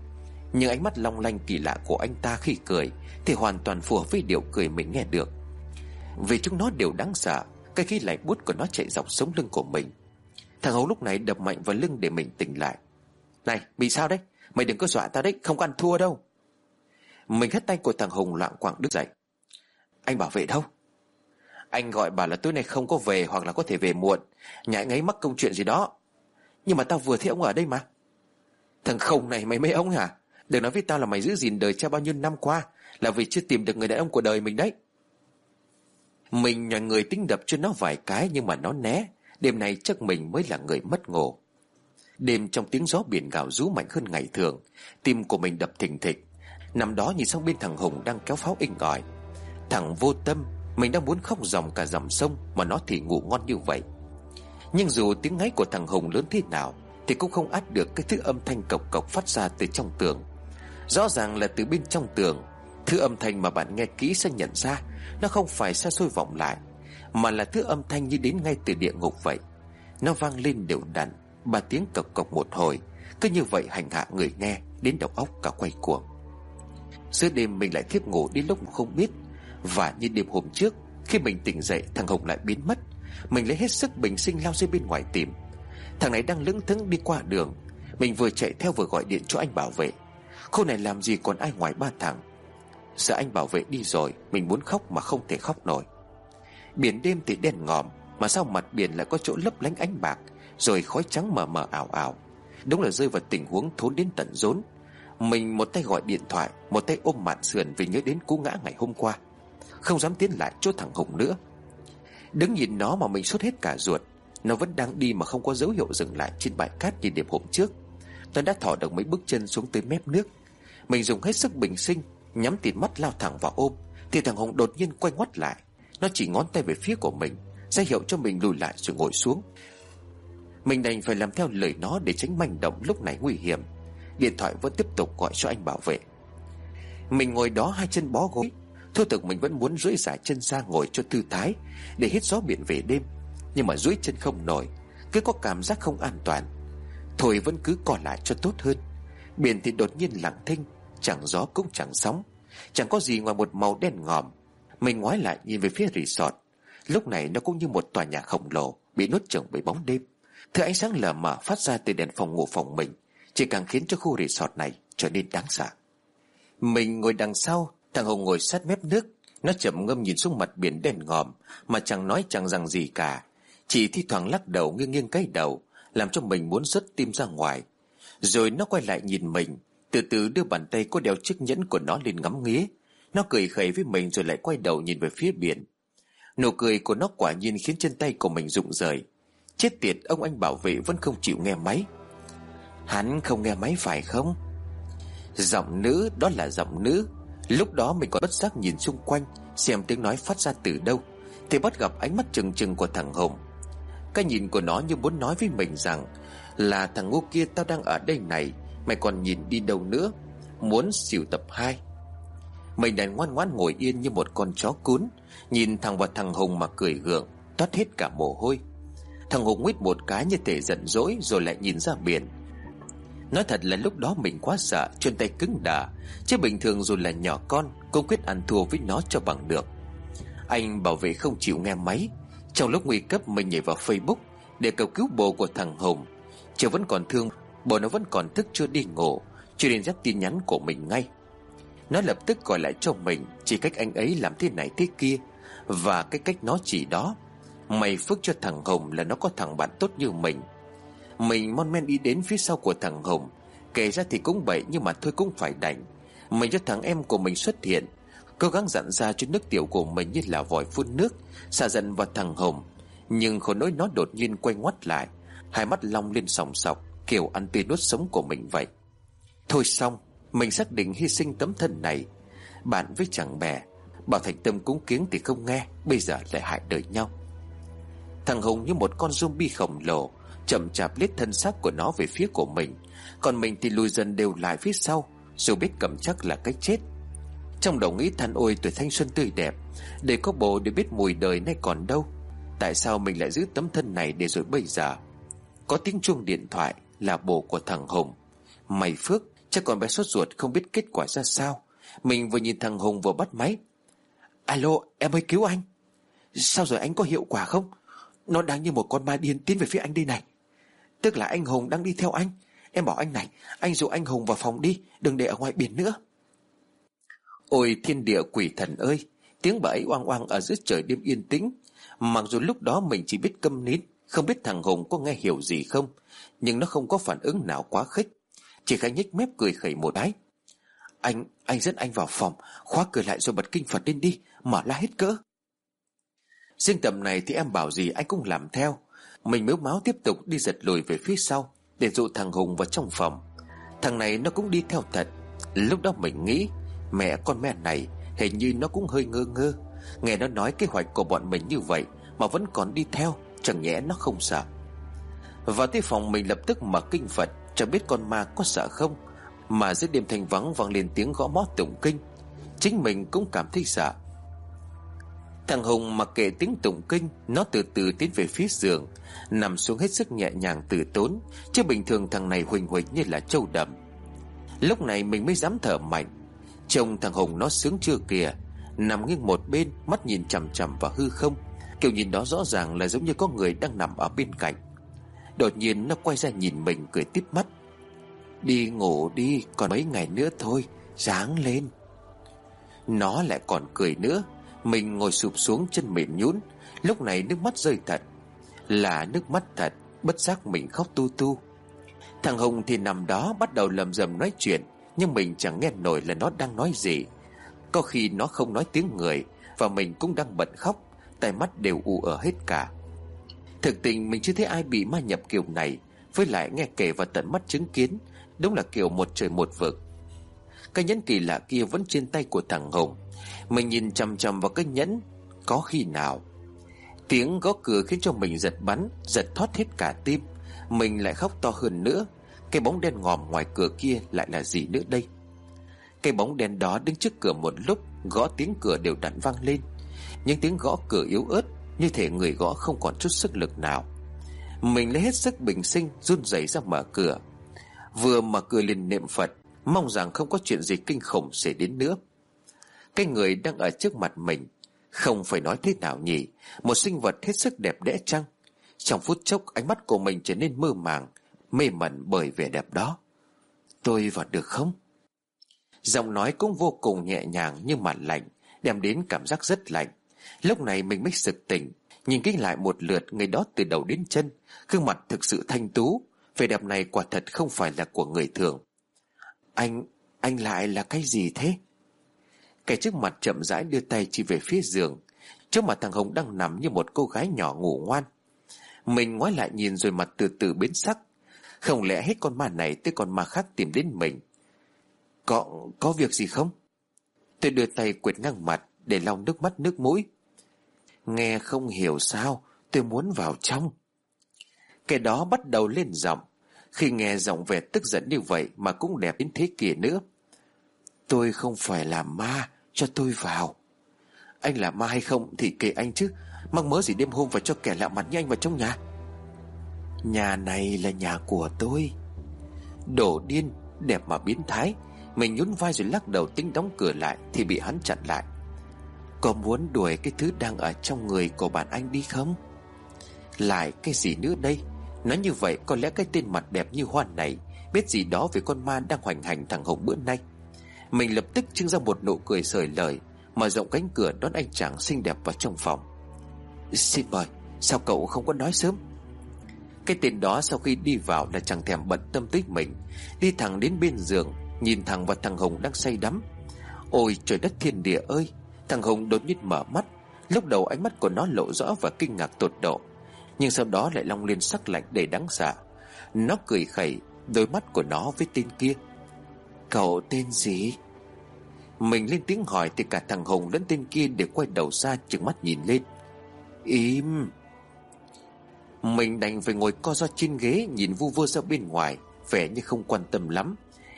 Nhưng ánh mắt long lanh kỳ lạ của anh ta khi cười, Thì hoàn toàn phù hợp với điệu cười mình nghe được. Vì chúng nó đều đáng sợ, Cái khi lạnh bút của nó chạy dọc sống lưng của mình. Thằng Hấu lúc này đập mạnh vào lưng để mình tỉnh lại. Này, bị sao đấy? Mày đừng có dọa tao đấy, không có ăn thua đâu. Mình hất tay của thằng Hùng loạn quạng đứt dậy. Anh bảo vệ đâu? Anh gọi bảo là tối nay không có về Hoặc là có thể về muộn. Nhà anh ấy mắc công chuyện gì đó. Nhưng mà tao vừa thấy ông ở đây mà. Thằng không này, mày mê ông hả? Đừng nói với tao là mày giữ gìn đời cha bao nhiêu năm qua, Là vì chưa tìm được người đàn ông của đời mình đấy. Mình nhòi người tính đập cho nó vài cái Nhưng mà nó né. Đêm nay chắc mình mới là người mất ngủ. Đêm trong tiếng gió biển gào rú mạnh hơn ngày thường, Tim của mình đập thình thịch. Nằm đó nhìn sang bên thằng Hùng đang kéo pháo inh ỏi. Thằng vô tâm, mình đang muốn khóc dòng cả dòng sông Mà nó thì ngủ ngon như vậy. Nhưng dù tiếng ngáy của thằng Hùng lớn thế nào Thì cũng không át được cái thứ âm thanh cộc cộc phát ra từ trong tường. Rõ ràng là từ bên trong tường, Thứ âm thanh mà bạn nghe kỹ sẽ nhận ra Nó không phải xa xôi vọng lại, Mà là thứ âm thanh như đến ngay từ địa ngục vậy. Nó vang lên đều đặn. Ba tiếng cộc cộc một hồi, Cứ như vậy hành hạ người nghe, Đến đầu óc cả quay cuồng. Giữa đêm mình lại thiếp ngủ đến lúc không biết, và như đêm hôm trước, Khi mình tỉnh dậy, thằng Hồng lại biến mất, Mình lấy hết sức bình sinh lao ra bên ngoài tìm. Thằng này đang lững thững đi qua đường, Mình vừa chạy theo vừa gọi điện cho anh bảo vệ. Khu này làm gì còn ai ngoài ba thằng? Sợ anh bảo vệ đi rồi, Mình muốn khóc mà không thể khóc nổi. Biển đêm thì đen ngòm, Mà sao mặt biển lại có chỗ lấp lánh ánh bạc? Rồi khói trắng mờ mờ ảo ảo. Đúng là rơi vào tình huống thốn đến tận rốn. Mình một tay gọi điện thoại, Một tay ôm mạn sườn vì nhớ đến cú ngã ngày hôm qua. Không dám tiến lại chỗ thằng Hùng nữa. Đứng nhìn nó mà mình sốt hết cả ruột. Nó vẫn đang đi mà không có dấu hiệu dừng lại Trên bãi cát như điểm hôm trước. Nó đã thỏ được mấy bước chân xuống tới mép nước. Mình dùng hết sức bình sinh, Nhắm tịt mắt lao thẳng vào ôm. Thì thằng Hùng đột nhiên quay ngoắt lại. Nó chỉ ngón tay về phía của mình, ra hiệu cho mình lùi lại rồi ngồi xuống. Mình đành phải làm theo lời nó Để tránh manh động lúc này nguy hiểm. Điện thoại vẫn tiếp tục gọi cho anh bảo vệ. Mình ngồi đó hai chân bó gối. Thôi thực mình vẫn muốn duỗi dài chân ra ngồi cho thư thái, Để hít gió biển về đêm. Nhưng mà duỗi chân không nổi, Cứ có cảm giác không an toàn. Thôi vẫn cứ còn lại cho tốt hơn. Biển thì đột nhiên lặng thinh, Chẳng gió cũng chẳng sóng. Chẳng có gì ngoài một màu đen ngòm. Mình ngoái lại nhìn về phía resort. Lúc này nó cũng như một tòa nhà khổng lồ, Bị nuốt chửng bởi bóng đêm. Thứ ánh sáng lờ mờ phát ra từ đèn phòng ngủ phòng mình, Chỉ càng khiến cho khu resort này trở nên đáng sợ. Mình ngồi đằng sau, Thằng Hùng ngồi sát mép nước, Nó chậm ngâm nhìn xuống mặt biển đen ngòm, Mà chẳng nói chẳng rằng gì cả. Chỉ thi thoảng lắc đầu nghiêng nghiêng cái đầu, Làm cho mình muốn rớt tim ra ngoài. Rồi nó quay lại nhìn mình, Từ từ đưa bàn tay có đeo chiếc nhẫn của nó lên ngắm nghía. Nó cười khẩy với mình rồi lại quay đầu nhìn về phía biển. Nụ cười của nó quả nhiên khiến chân tay của mình rụng rời. Chết tiệt, ông anh bảo vệ vẫn không chịu nghe máy. Hắn không nghe máy phải không? Giọng nữ, đó là giọng nữ. Lúc đó mình còn bất giác nhìn xung quanh, Xem tiếng nói phát ra từ đâu, Thì bắt gặp ánh mắt trừng trừng của thằng Hùng. Cái nhìn của nó như muốn nói với mình rằng Là thằng ngu kia tao đang ở đây này, Mày còn nhìn đi đâu nữa? Muốn xỉu tập 2 Mình đành ngoan ngoãn ngồi yên như một con chó cún, Nhìn thằng vào thằng Hùng mà cười gượng, Toát hết cả mồ hôi. Thằng Hùng nguyết một cái như thể giận dỗi Rồi lại nhìn ra biển. Nói thật là lúc đó mình quá sợ, Chân tay cứng đà. Chứ bình thường dù là nhỏ con Cũng quyết ăn thua với nó cho bằng được. Anh bảo vệ không chịu nghe máy. Trong lúc nguy cấp, mình nhảy vào Facebook Để cầu cứu bồ của thằng Hùng. Chưa vẫn còn thương, Bồ nó vẫn còn thức chưa đi ngủ. Chưa nên dắt tin nhắn của mình ngay. Nó lập tức gọi lại cho mình, Chỉ cách anh ấy làm thế này thế kia. Và cái cách nó chỉ đó Mày phước cho thằng Hùng là nó có thằng bạn tốt như mình. Mình mon men đi đến phía sau của thằng Hùng Kể ra thì cũng vậy, nhưng mà thôi cũng phải đành. Mình cho thằng em của mình xuất hiện. Cố gắng dặn ra cho nước tiểu của mình như là vòi phun nước, Xả giận vào thằng Hùng Nhưng khổ nỗi nó đột nhiên quay ngoắt lại. Hai mắt long lên sòng sọc, Kiểu ăn tươi nuốt sống của mình vậy. Thôi xong, Mình xác định hy sinh tấm thân này. Bạn với chẳng bè, Bảo thành tâm cúng kiến thì không nghe, Bây giờ lại hại đời nhau. Thằng Hùng như một con zombie khổng lồ, chậm chạp lết thân xác của nó về phía của mình. Còn mình thì lùi dần đều lại phía sau, dù biết cầm chắc là cách chết. Trong đầu nghĩ than ôi tuổi thanh xuân tươi đẹp, để có bồ để biết mùi đời nay còn đâu. Tại sao mình lại giữ tấm thân này để rồi bây giờ? Có tiếng chuông điện thoại là bồ của thằng hùng. Mày phước, chắc còn bé sốt ruột không biết kết quả ra sao. Mình vừa nhìn thằng hùng vừa bắt máy. Alo, em ơi cứu anh. Sao rồi, anh có hiệu quả không? Nó đang như một con ma điên tiến về phía anh đây này. Tức là anh Hùng đang đi theo anh. Em bảo anh này Anh dụ anh Hùng vào phòng đi Đừng để ở ngoài biển nữa. Ôi thiên địa quỷ thần ơi Tiếng bà ấy oang oang ở giữa trời đêm yên tĩnh. Mặc dù lúc đó mình chỉ biết câm nín Không biết thằng Hùng có nghe hiểu gì không Nhưng nó không có phản ứng nào quá khích. Chỉ khẽ nhếch mép cười khẩy một cái. Anh, anh dẫn anh vào phòng Khóa cửa lại rồi bật kinh Phật lên đi Mở la hết cỡ. Riêng tầm này thì em bảo gì anh cũng làm theo. Mình mếu máu tiếp tục đi giật lùi về phía sau, Để dụ thằng Hùng vào trong phòng. Thằng này nó cũng đi theo thật. Lúc đó mình nghĩ, Mẹ con mẹ này hình như nó cũng hơi ngơ ngơ. Nghe nó nói kế hoạch của bọn mình như vậy Mà vẫn còn đi theo, Chẳng nhẽ nó không sợ. Vào tới phòng mình lập tức mở kinh Phật, Chẳng biết con ma có sợ không, Mà dưới đêm thanh vắng vang lên tiếng gõ mót tụng kinh. Chính mình cũng cảm thấy sợ. Thằng Hùng mặc kệ tiếng tụng kinh, Nó từ từ tiến về phía giường, Nằm xuống hết sức nhẹ nhàng từ tốn, Chứ bình thường thằng này huỳnh huỳnh như là trâu đậm Lúc này mình mới dám thở mạnh. Trông thằng Hùng nó sướng chưa kìa, Nằm nghiêng một bên, Mắt nhìn chằm chằm vào hư không, Kiểu nhìn đó rõ ràng là giống như có người đang nằm ở bên cạnh. Đột nhiên nó quay ra nhìn mình, cười tít mắt. Đi ngủ đi, Còn mấy ngày nữa thôi, Sáng lên. Nó lại còn cười nữa mình ngồi sụp xuống chân mềm nhún, Lúc này nước mắt rơi thật. Là nước mắt thật Bất giác mình khóc tu tu. Thằng Hùng thì nằm đó bắt đầu lầm rầm nói chuyện Nhưng mình chẳng nghe nổi là nó đang nói gì. Có khi nó không nói tiếng người Và mình cũng đang bận khóc Tai mắt đều u ở hết cả. Thực tình mình chưa thấy ai bị ma nhập kiểu này Với lại nghe kể và tận mắt chứng kiến Đúng là kiểu một trời một vực. Cái nhẫn kỳ lạ kia vẫn trên tay của thằng Hùng mình nhìn chầm chầm vào cái nhẫn, Có khi nào. Tiếng gõ cửa khiến cho mình giật bắn, Giật thoát hết cả tim. Mình lại khóc to hơn nữa. Cái bóng đen ngòm ngoài cửa kia lại là gì nữa đây? Cái bóng đen đó đứng trước cửa một lúc, Gõ tiếng cửa đều đặn vang lên. Những tiếng gõ cửa yếu ớt, Như thể người gõ không còn chút sức lực nào. Mình lấy hết sức bình sinh, Run rẩy ra mở cửa. Vừa mở cửa liền niệm Phật, Mong rằng không có chuyện gì kinh khủng xảy đến nữa cái người đang ở trước mặt mình. Không phải nói thế nào nhỉ? Một sinh vật hết sức đẹp đẽ chăng? Trong phút chốc, ánh mắt của mình trở nên mơ màng, Mê mẩn bởi vẻ đẹp đó. Tôi vào được không? Giọng nói cũng vô cùng nhẹ nhàng Nhưng mà lạnh, Đem đến cảm giác rất lạnh. Lúc này mình mới sực tỉnh, Nhìn kỹ lại một lượt Người đó từ đầu đến chân, Gương mặt thực sự thanh tú. Vẻ đẹp này quả thật không phải là của người thường. Anh Anh lại là cái gì thế? Kẻ trước mặt chậm rãi đưa tay chỉ về phía giường. Trước mặt thằng Hồng đang nằm như một cô gái nhỏ ngủ ngoan. Mình ngoái lại nhìn rồi mặt từ từ biến sắc. Không lẽ hết con ma này tới con ma khác tìm đến mình? Có, có việc gì không? Tôi đưa tay quệt ngang mặt để lau nước mắt nước mũi. Nghe không hiểu sao Tôi muốn vào trong. Kẻ đó bắt đầu lên giọng. Khi nghe giọng vẻ tức giận như vậy Mà cũng đẹp đến thế kỷ nữa. Tôi không phải là ma cho tôi vào. Anh là ma hay không thì kệ anh chứ. Mang mớ gì đêm hôm và cho kẻ lạ mặt như anh vào trong nhà? Nhà này là nhà của tôi. Đổ điên, Đẹp mà biến thái. Mình nhún vai rồi lắc đầu tính đóng cửa lại Thì bị hắn chặn lại. Có muốn đuổi cái thứ đang ở trong người của bạn anh đi không? Lại cái gì nữa đây? Nói như vậy có lẽ cái tên mặt đẹp như hoa này Biết gì đó về con ma đang hoành hành thằng Hồng bữa nay. Mình lập tức trưng ra một nụ cười sởi lời, Mở rộng cánh cửa đón anh chàng xinh đẹp vào trong phòng. Xin mời, Sao cậu không có nói sớm? Cái tên đó sau khi đi vào là chẳng thèm bận tâm tích mình, Đi thẳng đến bên giường, Nhìn thẳng vào thằng hùng đang say đắm. Ôi trời đất thiên địa ơi! Thằng Hùng đột nhiên mở mắt, Lúc đầu ánh mắt của nó lộ rõ và kinh ngạc tột độ, Nhưng sau đó lại long lên sắc lạnh đầy đáng sợ. Nó cười khẩy, Đôi mắt của nó với tên kia Cậu tên gì? Mình lên tiếng hỏi Thì cả thằng Hùng lẫn tên kia đều quay đầu ra chừng mắt nhìn lên. Im. Mình đành phải ngồi co do trên ghế, Nhìn vu vơ ra bên ngoài, Vẻ như không quan tâm lắm.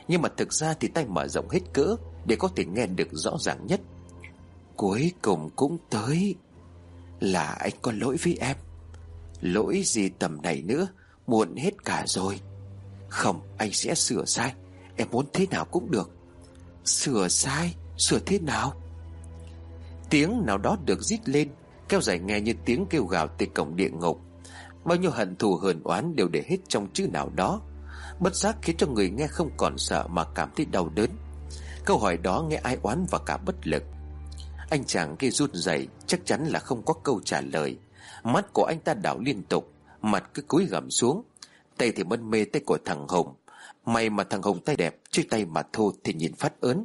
Nhưng mà thực ra thì tay mở rộng hết cỡ Để có thể nghe được rõ ràng nhất. Cuối cùng cũng tới. Là anh có lỗi với em. Lỗi gì tầm này nữa, Muộn hết cả rồi. Không, anh sẽ sửa sai. Em muốn thế nào cũng được. Sửa sai, Sửa thế nào? Tiếng nào đó được rít lên, Kéo dài nghe như tiếng kêu gào từ cổng địa ngục. Bao nhiêu hận thù hờn oán Đều để hết trong chữ nào đó. Bất giác khiến cho người nghe không còn sợ Mà cảm thấy đau đớn. Câu hỏi đó nghe ai oán và cả bất lực. Anh chàng kia run rẩy, Chắc chắn là không có câu trả lời. Mắt của anh ta đảo liên tục, Mặt cứ cúi gầm xuống. Tay thì mân mê, tay của thằng Hồng. May mà thằng Hồng tay đẹp chơi tay mà thô thì nhìn phát ớn.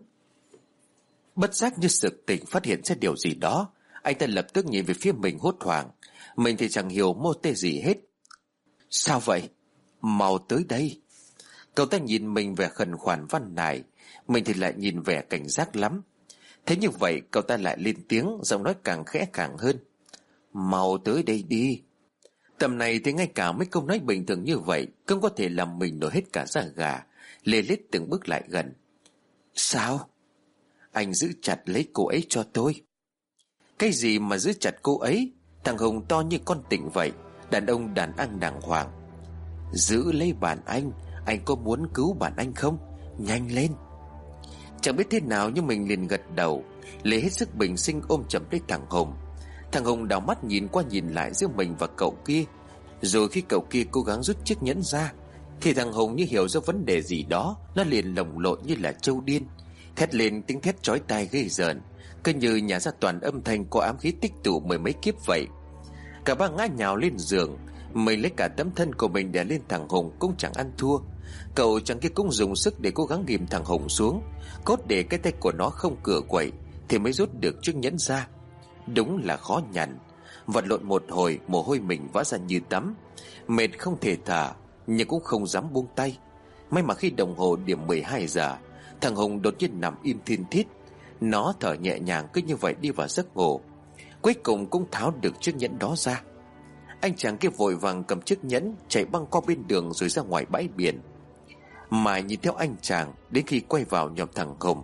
Bất giác như sực tỉnh phát hiện ra điều gì đó, Anh ta lập tức nhìn về phía mình hốt hoảng. Mình thì chẳng hiểu mô tê gì hết. Sao vậy? Mau tới đây. Cậu ta nhìn mình vẻ khẩn khoản văn nài. Mình thì lại nhìn vẻ cảnh giác lắm. Thế như vậy, cậu ta lại lên tiếng, Giọng nói càng khẽ càng hơn. Mau tới đây đi. Tầm này thì ngay cả mấy câu nói bình thường như vậy Cũng có thể làm mình nổi hết cả da gà. Lê lết từng bước lại gần. Sao? Anh giữ chặt lấy cô ấy cho tôi. Cái gì mà giữ chặt cô ấy? Thằng Hùng to như con tịnh vậy. Đàn ông đàn ăn đàng hoàng. Giữ lấy bạn anh Anh có muốn cứu bạn anh không? Nhanh lên. Chẳng biết thế nào nhưng mình liền gật đầu. Lấy hết sức bình sinh ôm chầm lấy thằng Hùng. Thằng Hùng đảo mắt nhìn qua nhìn lại giữa mình và cậu kia. Rồi khi cậu kia cố gắng rút chiếc nhẫn ra, Thì thằng Hùng như hiểu ra vấn đề gì đó, Nó liền lồng lộn như là châu điên. Thét lên tiếng thét chói tai gây rợn Cứ như nhà ra toàn âm thanh có ám khí tích tụ mười mấy kiếp vậy. Cả ba ngã nhào lên giường, Mình lấy cả tấm thân của mình để lên thằng Hùng cũng chẳng ăn thua. Cậu chẳng kia cũng dùng sức để cố gắng ghim thằng Hùng xuống, Cốt để cái tay của nó không cửa quậy, Thì mới rút được chiếc nhẫn ra. Đúng là khó nhằn. Vật lộn một hồi, mồ hôi mình vã ra như tắm. Mệt không thể thả, Nhưng cũng không dám buông tay. May mà khi đồng hồ điểm 12 giờ, Thằng Hùng đột nhiên nằm im thiên thít. Nó thở nhẹ nhàng cứ như vậy đi vào giấc ngủ. Cuối cùng cũng tháo được chiếc nhẫn đó ra. Anh chàng kia vội vàng cầm chiếc nhẫn, Chạy băng qua bên đường rồi ra ngoài bãi biển. Mà nhìn theo anh chàng, Đến khi quay vào nhóm thằng Hùng,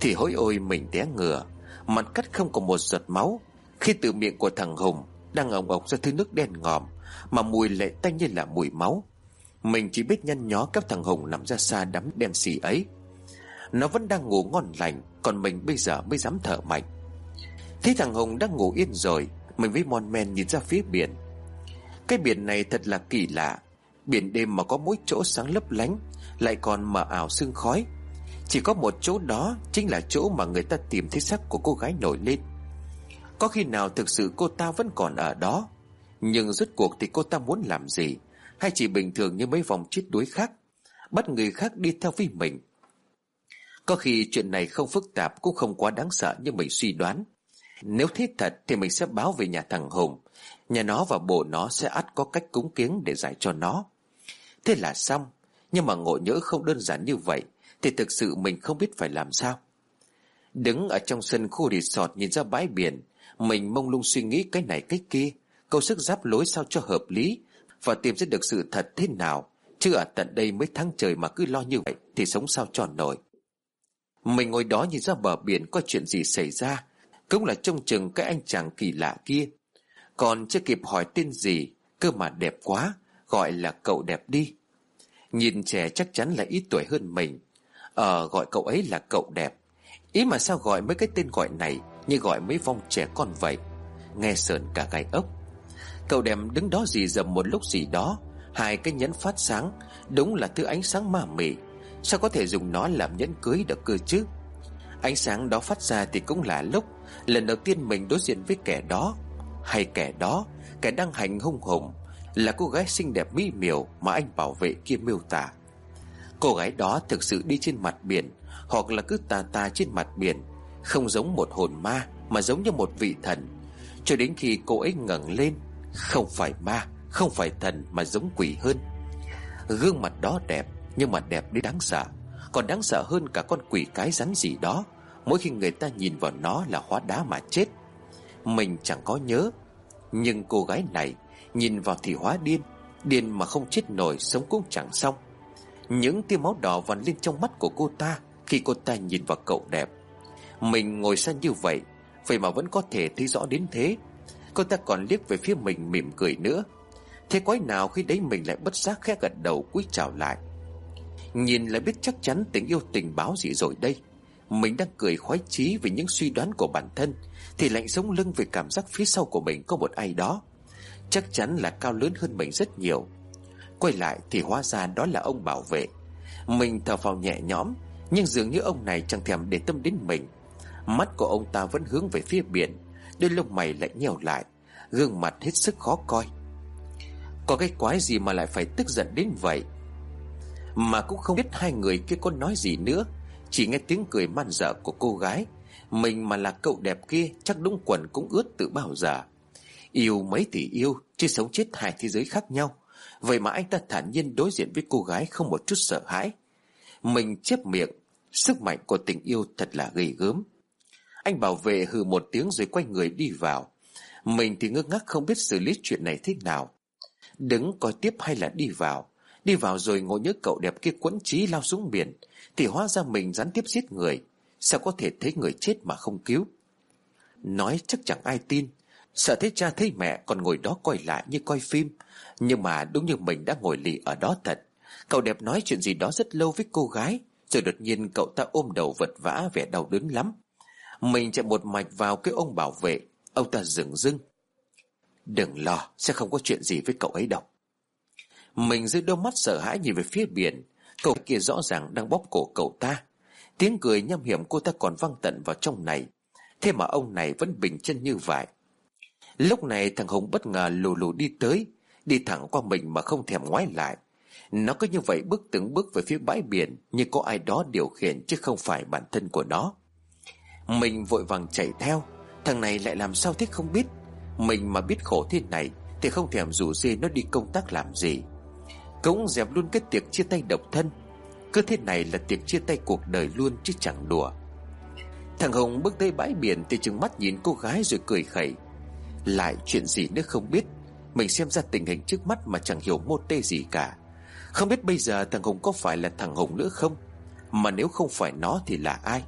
Thì hối ôi mình té ngừa Mặt cắt không có một giọt máu. Khi từ miệng của thằng Hùng Đang ồng ộc ra thứ nước đen ngòm, Mà mùi lại tanh như là mùi máu. Mình chỉ biết nhăn nhó các thằng Hùng nằm ra xa đám đen xì ấy. Nó vẫn đang ngủ ngon lành, Còn mình bây giờ mới dám thở mạnh. Thấy thằng Hùng đang ngủ yên rồi, Mình với mon men nhìn ra phía biển. Cái biển này thật là kỳ lạ. Biển đêm mà có mỗi chỗ sáng lấp lánh, lại còn mờ ảo sương khói. Chỉ có một chỗ đó Chính là chỗ mà người ta tìm thấy xác của cô gái nổi lên. Có khi nào thực sự cô ta vẫn còn ở đó? Nhưng rốt cuộc thì cô ta muốn làm gì? Hay chỉ bình thường như mấy vòng chết đuối khác, Bắt người khác đi theo với mình? Có khi chuyện này không phức tạp Cũng không quá đáng sợ như mình suy đoán. Nếu thế thật thì mình sẽ báo về nhà thằng Hùng. Nhà nó và bộ nó sẽ ắt có cách cúng kiếng để giải cho nó. Thế là xong. Nhưng mà ngộ nhỡ không đơn giản như vậy thì thực sự mình không biết phải làm sao. Đứng ở trong sân khu resort nhìn ra bãi biển, Mình mông lung suy nghĩ cái này cái kia, Câu sức giáp lối sao cho hợp lý Và tìm ra được sự thật thế nào, Chứ ở tận đây mấy tháng trời mà cứ lo như vậy Thì sống sao tròn nổi. Mình ngồi đó nhìn ra bờ biển Có chuyện gì xảy ra, Cũng là trông chừng cái anh chàng kỳ lạ kia. Còn chưa kịp hỏi tên gì, Cơ mà đẹp quá, Gọi là cậu đẹp đi. Nhìn trẻ chắc chắn là ít tuổi hơn mình Ờ gọi cậu ấy là cậu đẹp. Ý mà sao gọi mấy cái tên gọi này Như gọi mấy vong trẻ con vậy? Nghe sờn cả gai ốc. Cậu đẹp đứng đó gì dầm một lúc gì đó. Hai cái nhẫn phát sáng. Đúng là thứ ánh sáng ma mị. Sao có thể dùng nó làm nhẫn cưới được cơ chứ? Ánh sáng đó phát ra thì cũng là lúc. Lần đầu tiên mình đối diện với kẻ đó. Hay kẻ đó, Kẻ đang hành hung hùng, Là cô gái xinh đẹp mỹ miều Mà anh bảo vệ kia miêu tả. Cô gái đó thực sự đi trên mặt biển, Hoặc là cứ tà tà trên mặt biển, Không giống một hồn ma, Mà giống như một vị thần. Cho đến khi cô ấy ngẩng lên, Không phải ma, Không phải thần mà giống quỷ hơn. Gương mặt đó đẹp, Nhưng mà đẹp đến đáng sợ. Còn đáng sợ hơn cả con quỷ cái rắn gì đó. Mỗi khi người ta nhìn vào nó là hóa đá mà chết. Mình chẳng có nhớ, Nhưng cô gái này Nhìn vào thì hóa điên. Điên mà không chết nổi, Sống cũng chẳng xong những tia máu đỏ vằn lên trong mắt của cô ta Khi cô ta nhìn vào cậu đẹp. Mình ngồi xa như vậy Vậy mà vẫn có thể thấy rõ đến thế. Cô ta còn liếc về phía mình mỉm cười nữa. Thế quái nào khi đấy mình lại bất giác khẽ gật đầu cúi chào lại. Nhìn lại biết chắc chắn tình yêu tình báo gì rồi đây. Mình đang cười khoái chí vì những suy đoán của bản thân, Thì lạnh sống lưng về cảm giác phía sau của mình có một ai đó. Chắc chắn là cao lớn hơn mình rất nhiều. Quay lại thì hóa ra đó là ông bảo vệ. Mình thở phào nhẹ nhõm, Nhưng dường như ông này chẳng thèm để tâm đến mình. Mắt của ông ta vẫn hướng về phía biển, Đôi lông mày lại nhèo lại, Gương mặt hết sức khó coi. Có cái quái gì mà lại phải tức giận đến vậy? Mà cũng không biết hai người kia có nói gì nữa, Chỉ nghe tiếng cười man dở của cô gái. Mình mà là cậu đẹp kia, Chắc đúng quần cũng ướt từ bao giờ. Yêu mấy tỷ yêu, Chứ sống chết hai thế giới khác nhau. Vậy mà anh ta thản nhiên đối diện với cô gái không một chút sợ hãi. Mình chép miệng, Sức mạnh của tình yêu thật là gây gớm. Anh bảo vệ hừ một tiếng rồi quay người đi vào. Mình thì ngơ ngác không biết xử lý chuyện này thế nào. Đứng coi tiếp hay là đi vào? Đi vào rồi ngồi nhớ cậu đẹp kia quẫn trí lao xuống biển, Thì hóa ra mình gián tiếp giết người. Sao có thể thấy người chết mà không cứu? Nói chắc chẳng ai tin. Sợ thấy cha thấy mẹ còn ngồi đó coi lại như coi phim. Nhưng mà đúng như mình đã ngồi lì ở đó thật. Cậu đẹp nói chuyện gì đó rất lâu với cô gái, Rồi đột nhiên cậu ta ôm đầu vật vã vẻ đau đớn lắm. Mình chạy một mạch vào cái ông bảo vệ, Ông ta dừng dưng Đừng lo, sẽ không có chuyện gì với cậu ấy đâu. Mình giữ đôi mắt sợ hãi nhìn về phía biển. Cậu kia rõ ràng đang bóp cổ cậu ta. Tiếng cười nham hiểm cô ta còn văng tận vào trong này. Thế mà ông này vẫn bình chân như vậy. Lúc này thằng Hùng bất ngờ lù lù đi tới, Đi thẳng qua mình mà không thèm ngoái lại. Nó cứ như vậy bước từng bước về phía bãi biển, Như có ai đó điều khiển chứ không phải bản thân của nó. Mình vội vàng chạy theo, Thằng này lại làm sao thế không biết. Mình mà biết khổ thế này, Thì không thèm rủ dê nó đi công tác làm gì. Cũng dẹp luôn cái tiệc chia tay độc thân. Cứ thế này là tiệc chia tay cuộc đời luôn chứ chẳng đùa. Thằng Hùng bước tới bãi biển Thì chừng mắt nhìn cô gái rồi cười khẩy lại chuyện gì nữa không biết. Mình xem ra tình hình trước mắt mà chẳng hiểu mô tê gì cả. Không biết bây giờ thằng Hùng có phải là thằng Hùng nữa không? Mà nếu không phải nó thì là ai?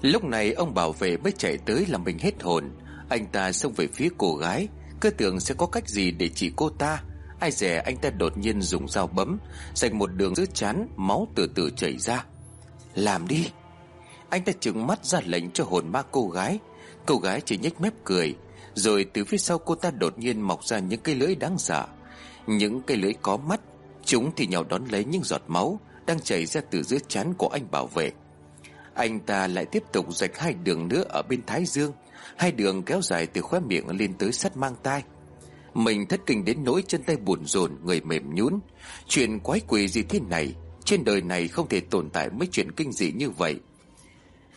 Lúc này ông bảo vệ mới chạy tới làm mình hết hồn. Anh ta xông về phía cô gái. Cứ tưởng sẽ có cách gì để chỉ cô ta. Ai dè anh ta đột nhiên dùng dao bấm, Dành một đường giữa chán, Máu từ từ chảy ra. Làm đi. Anh ta trừng mắt ra lệnh cho hồn ma cô gái. Cô gái chỉ nhếch mép cười rồi từ phía sau cô ta đột nhiên mọc ra những cây lưỡi đáng sợ. Những cây lưỡi có mắt, Chúng thì nhào đón lấy những giọt máu Đang chảy ra từ giữa chán của anh bảo vệ. Anh ta lại tiếp tục rạch hai đường nữa ở bên thái dương. Hai đường kéo dài từ khóe miệng lên tới sắt mang tai. Mình thất kinh đến nỗi chân tay buồn rồn Người mềm nhún Chuyện quái quỷ gì thế này? Trên đời này không thể tồn tại mấy chuyện kinh dị như vậy.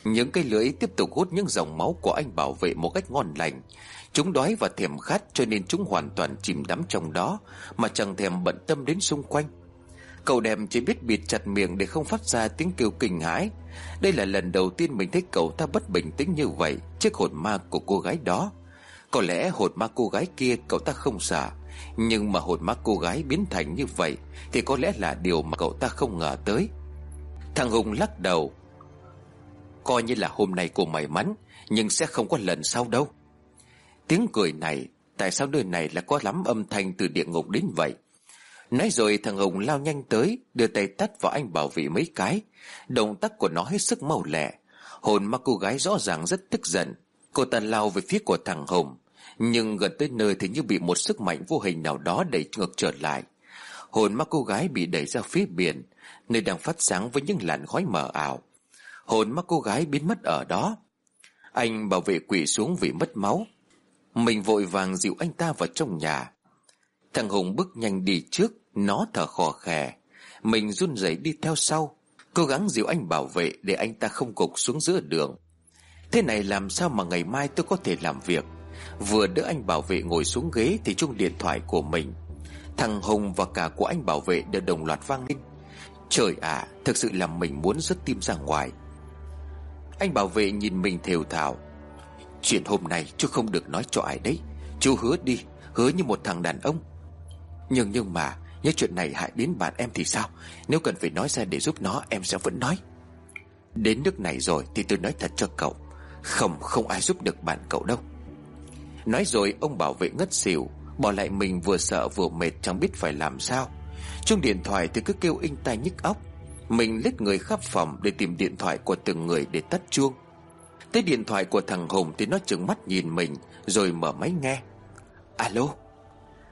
Những cây lưỡi tiếp tục hút những dòng máu của anh bảo vệ một cách ngon lành. Chúng đói và thèm khát cho nên chúng hoàn toàn chìm đắm trong đó, Mà chẳng thèm bận tâm đến xung quanh. Cậu đem chỉ biết bịt chặt miệng để không phát ra tiếng kêu kinh hãi. Đây là lần đầu tiên mình thấy cậu ta bất bình tĩnh như vậy Trước hồn ma của cô gái đó. Có lẽ hồn ma cô gái kia cậu ta không xả Nhưng mà hồn ma cô gái biến thành như vậy Thì có lẽ là điều mà cậu ta không ngờ tới. Thằng Hùng lắc đầu, Coi như là hôm nay cô may mắn, Nhưng sẽ không có lần sau đâu. Tiếng cười này, Tại sao nơi này lại có lắm âm thanh từ địa ngục đến vậy? Nói rồi thằng Hùng lao nhanh tới, Đưa tay tắt vào anh bảo vệ mấy cái. Động tác của nó hết sức mau lẹ. Hồn ma cô gái rõ ràng rất tức giận. Cô ta lao về phía của thằng Hùng, Nhưng gần tới nơi thì như bị một sức mạnh vô hình nào đó đẩy ngược trở lại. Hồn ma cô gái bị đẩy ra phía biển, Nơi đang phát sáng với những làn khói mờ ảo. Hồn ma cô gái biến mất ở đó. Anh bảo vệ quỷ xuống vì mất máu. Mình vội vàng dịu anh ta vào trong nhà. Thằng Hùng bước nhanh đi trước, Nó thở khò khè. Mình run rẩy đi theo sau, Cố gắng dịu anh bảo vệ Để anh ta không cục xuống giữa đường. Thế này làm sao mà ngày mai tôi có thể làm việc? Vừa đỡ anh bảo vệ ngồi xuống ghế Thì chung điện thoại của mình. Thằng Hùng và cả của anh bảo vệ Đều đồng loạt vang lên. Trời ạ, Thực sự là mình muốn rất tim ra ngoài. Anh bảo vệ nhìn mình thều thào. Chuyện hôm nay chú không được nói cho ai đấy. Chú hứa đi, Hứa như một thằng đàn ông. Nhưng nhưng mà, Nhớ chuyện này hại đến bạn em thì sao? Nếu cần phải nói ra để giúp nó, em sẽ vẫn nói. Đến nước này rồi Thì tôi nói thật cho cậu. Không không ai giúp được bạn cậu đâu. Nói rồi ông bảo vệ ngất xỉu, Bỏ lại mình vừa sợ vừa mệt Chẳng biết phải làm sao. Trong điện thoại thì cứ kêu inh tai nhức óc. Mình lết người khắp phòng Để tìm điện thoại của từng người để tắt chuông. Tới điện thoại của thằng Hùng Thì nó chừng mắt nhìn mình, Rồi mở máy nghe. Alo?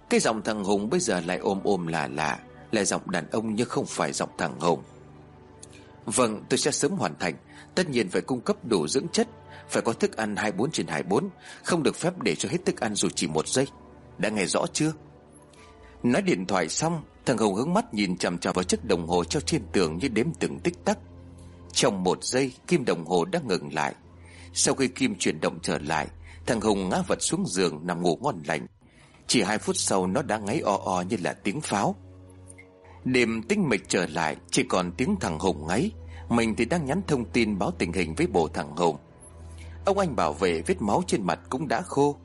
Cái giọng thằng Hùng bây giờ lại ôm ôm là lạ, Là giọng đàn ông nhưng không phải giọng thằng Hùng. Vâng tôi sẽ sớm hoàn thành. Tất nhiên phải cung cấp đủ dưỡng chất, Phải có thức ăn 24 trên 24 Không được phép để cho hết thức ăn dù chỉ một giây. Đã nghe rõ chưa? Nói điện thoại xong, Thằng Hùng hướng mắt nhìn chằm chằm vào chiếc đồng hồ treo trên tường như đếm từng tích tắc. Trong một giây, Kim đồng hồ đã ngừng lại. Sau khi Kim chuyển động trở lại, Thằng Hùng ngã vật xuống giường nằm ngủ ngon lành. Chỉ hai phút sau nó đã ngáy o o như là tiếng pháo. Đêm tinh mịch trở lại, Chỉ còn tiếng thằng Hùng ngáy. Mình thì đang nhắn thông tin báo tình hình với bộ thằng Hùng. Ông anh bảo vệ vết máu trên mặt cũng đã khô.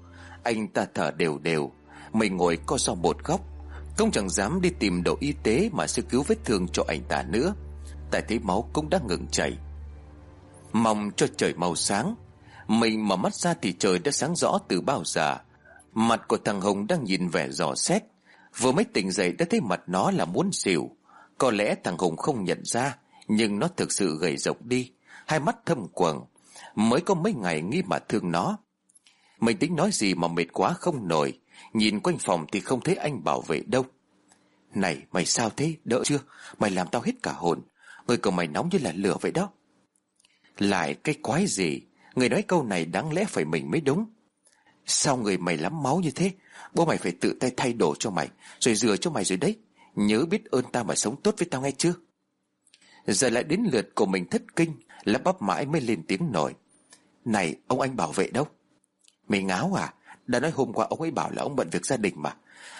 Anh ta thở đều đều. Mình ngồi co so một góc. Không chẳng dám đi tìm đồ y tế Mà sẽ cứu vết thương cho anh ta nữa. Tại thấy máu cũng đã ngừng chảy. Mong cho trời màu sáng. Mình mở mắt ra thì trời đã sáng rõ từ bao giờ. Mặt của thằng Hồng đang nhìn vẻ dò xét. Vừa mới tỉnh dậy đã thấy mặt nó là muốn xỉu. Có lẽ thằng Hùng không nhận ra, Nhưng nó thực sự gầy rộng đi. Hai mắt thâm quầng. Mới có mấy ngày nghĩ mà thương nó. Mình tính nói gì mà mệt quá không nổi. Nhìn quanh phòng thì không thấy anh bảo vệ đâu. Này, mày sao thế? Đỡ chưa? Mày làm tao hết cả hồn. Người của mày nóng như là lửa vậy đó. Lại cái quái gì? Người nói câu này đáng lẽ phải mình mới đúng. Sao người mày lắm máu như thế? Bố mày phải tự tay thay đồ cho mày, Rồi rửa cho mày rồi đấy. Nhớ biết ơn tao mà sống tốt với tao nghe chưa? Giờ lại đến lượt của mình thất kinh, Lắp bắp mãi mới lên tiếng nổi. Này, ông anh bảo vệ đâu? Mày ngáo à? Đã nói hôm qua ông ấy bảo là ông bận việc gia đình mà.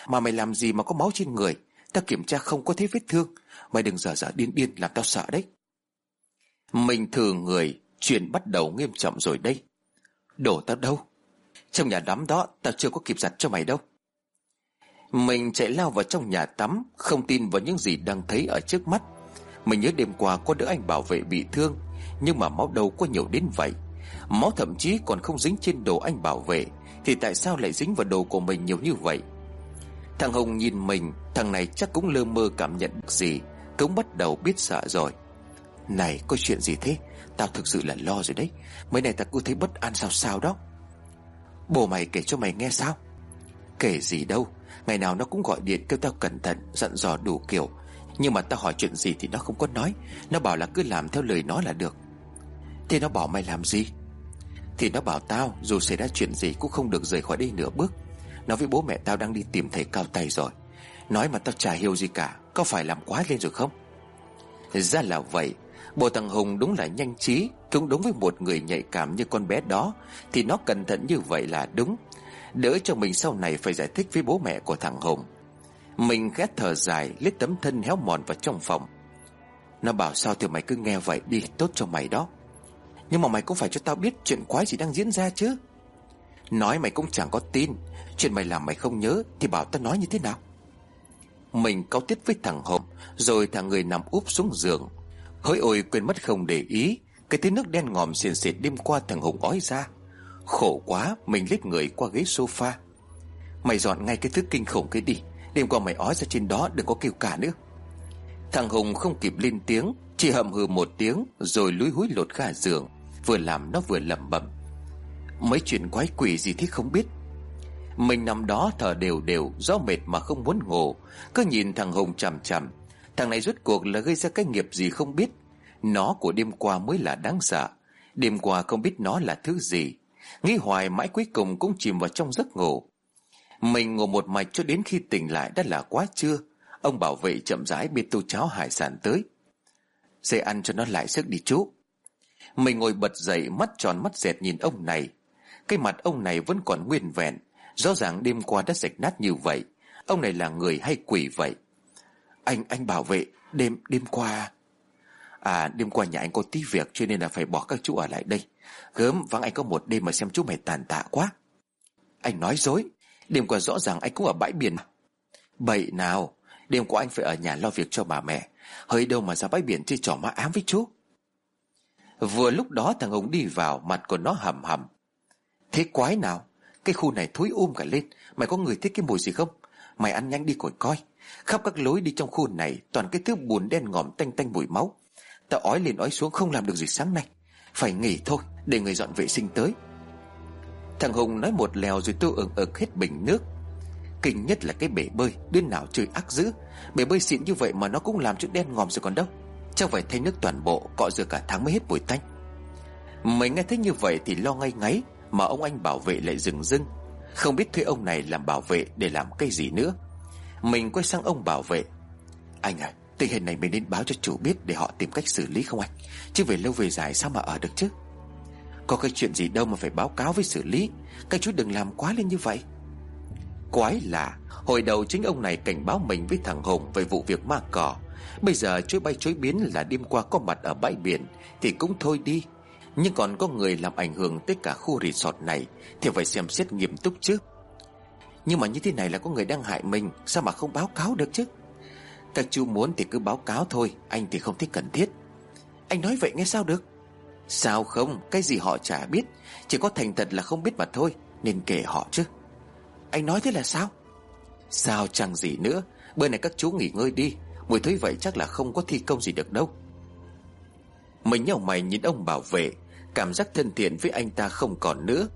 Mà mày làm gì mà có máu trên người? Tao kiểm tra không có thấy vết thương. Mày đừng dở dở điên điên làm tao sợ đấy. Mình thử người, Chuyện bắt đầu nghiêm trọng rồi đây Đổ tao đâu? Trong nhà đám đó, tao chưa có kịp giặt cho mày đâu. Mình chạy lao vào trong nhà tắm, Không tin vào những gì đang thấy ở trước mắt. Mình nhớ đêm qua có đứa anh bảo vệ bị thương, Nhưng mà máu đâu có nhiều đến vậy. Máu thậm chí còn không dính trên đồ anh bảo vệ, Thì tại sao lại dính vào đồ của mình nhiều như vậy? Thằng Hùng nhìn mình, Thằng này chắc cũng lơ mơ cảm nhận được gì, Cũng bắt đầu biết sợ rồi. Này, có chuyện gì thế? Tao thực sự là lo rồi đấy. Mấy này tao cứ thấy bất an sao sao đó. Bố mày kể cho mày nghe sao? Kể gì đâu. Ngày nào nó cũng gọi điện kêu tao cẩn thận, Dặn dò đủ kiểu. Nhưng mà tao hỏi chuyện gì thì nó không có nói. Nó bảo là cứ làm theo lời nó là được. Thế nó bảo mày làm gì? Thì nó bảo tao, dù xảy ra chuyện gì Cũng không được rời khỏi đây nửa bước. Nói với bố mẹ tao đang đi tìm thầy cao tay rồi. Nói mà tao chả hiểu gì cả, Có phải làm quá lên rồi không? Ra là vậy Bộ thằng Hùng đúng là nhanh trí, Cũng đúng với một người nhạy cảm như con bé đó, Thì nó cẩn thận như vậy là đúng. Đỡ cho mình sau này phải giải thích với bố mẹ của thằng Hùng. Mình khét thở dài Lít tấm thân héo mòn vào trong phòng. Nó bảo, sao thì mày cứ nghe vậy? Đi, Tốt cho mày đó. Nhưng mà mày cũng phải cho tao biết chuyện quái gì đang diễn ra chứ. Nói mày cũng chẳng có tin. Chuyện mày làm mày không nhớ, Thì bảo tao nói như thế nào? Mình câu tiết với thằng Hùng, Rồi thằng người nằm úp xuống giường. Hỡi ôi, quên mất không để ý. Cái tiếng nước đen ngòm xiền xịt đêm qua thằng Hùng ói ra. Khổ quá, Mình lết người qua ghế sofa. Mày dọn ngay cái thứ kinh khủng cái đi. Đêm qua mày ói ra trên đó, đừng có kêu cả nữa. Thằng Hùng không kịp lên tiếng, Chỉ hậm hừ một tiếng, Rồi lúi húi lột gà giường, Vừa làm nó vừa lẩm bẩm. Mấy chuyện quái quỷ gì thế không biết? Mình nằm đó thở đều đều Do mệt mà không muốn ngủ. Cứ nhìn thằng Hùng chằm chằm Thằng này rốt cuộc là gây ra cái nghiệp gì không biết. Nó của đêm qua mới là đáng sợ. Đêm qua không biết nó là thứ gì. Nghĩ hoài mãi cuối cùng cũng chìm vào trong giấc ngủ. Mình ngủ một mạch cho đến khi tỉnh lại đã là quá trưa. Ông bảo vệ chậm rãi bê tô cháo hải sản tới. Dậy ăn cho nó lại sức đi chú. Mình ngồi bật dậy, mắt tròn mắt dẹt nhìn ông này. Cái mặt ông này vẫn còn nguyên vẹn. Rõ ràng đêm qua đã sạch nát như vậy. Ông này là người hay quỷ vậy? Anh, anh bảo vệ Đêm, đêm qua. À đêm qua nhà anh có tí việc Cho nên là phải bỏ các chú ở lại đây. Gớm vắng anh có một đêm mà xem chú mày tàn tạ quá. Anh nói dối. Đêm qua rõ ràng anh cũng ở bãi biển. Bậy nào Đêm qua anh phải ở nhà lo việc cho bà mẹ. Hơi đâu mà ra bãi biển chơi trò má ám với chú. Vừa lúc đó thằng Hùng đi vào Mặt của nó hầm hầm. Thế quái nào Cái khu này thối um cả lên. Mày có người thích cái mùi gì không? Mày ăn nhanh đi khỏi coi. Khắp các lối đi trong khu này, Toàn cái thứ bùn đen ngòm tanh tanh mùi máu. Ta ói lên ói xuống không làm được gì sáng nay. Phải nghỉ thôi, để người dọn vệ sinh tới. Thằng Hùng nói một lèo rồi tôi ừng ực hết bình nước. Kinh nhất là cái bể bơi, Đứa nào chơi ác dữ. Bể bơi xịn như vậy mà nó cũng làm chút đen ngòm rồi còn đâu. Chắc phải thay nước toàn bộ, Cọ rửa cả tháng mới hết mùi tanh. Mình nghe thấy như vậy thì lo ngay ngáy, Mà ông anh bảo vệ lại dừng dưng Không biết thuê ông này làm bảo vệ Để làm cái gì nữa. Mình quay sang ông bảo vệ. Anh à tình hình này mình nên báo cho chủ biết Để họ tìm cách xử lý không anh? Chứ về lâu về dài sao mà ở được chứ? Có cái chuyện gì đâu mà phải báo cáo với xử lý. Các chú đừng làm quá lên như vậy. Quái lạ, Hồi đầu chính ông này cảnh báo mình với thằng Hùng Về vụ việc ma cỏ Bây giờ chối bay chối biến là đêm qua có mặt ở bãi biển Thì cũng thôi đi. Nhưng còn có người làm ảnh hưởng tới cả khu resort này Thì phải xem xét nghiêm túc chứ. Nhưng mà như thế này là có người đang hại mình, Sao mà không báo cáo được chứ? Các chú muốn thì cứ báo cáo thôi, Anh thì không thích cần thiết. Anh nói vậy nghe sao được? Sao không? Cái gì họ chả biết. Chỉ có thành thật là không biết mà thôi, Nên kể họ chứ. Anh nói thế là sao? Sao chẳng gì nữa. Bữa này các chú nghỉ ngơi đi. Mùi thấy vậy chắc là không có thi công gì được đâu. Mình nhau mày nhìn ông bảo vệ. Cảm giác thân thiện với anh ta không còn nữa.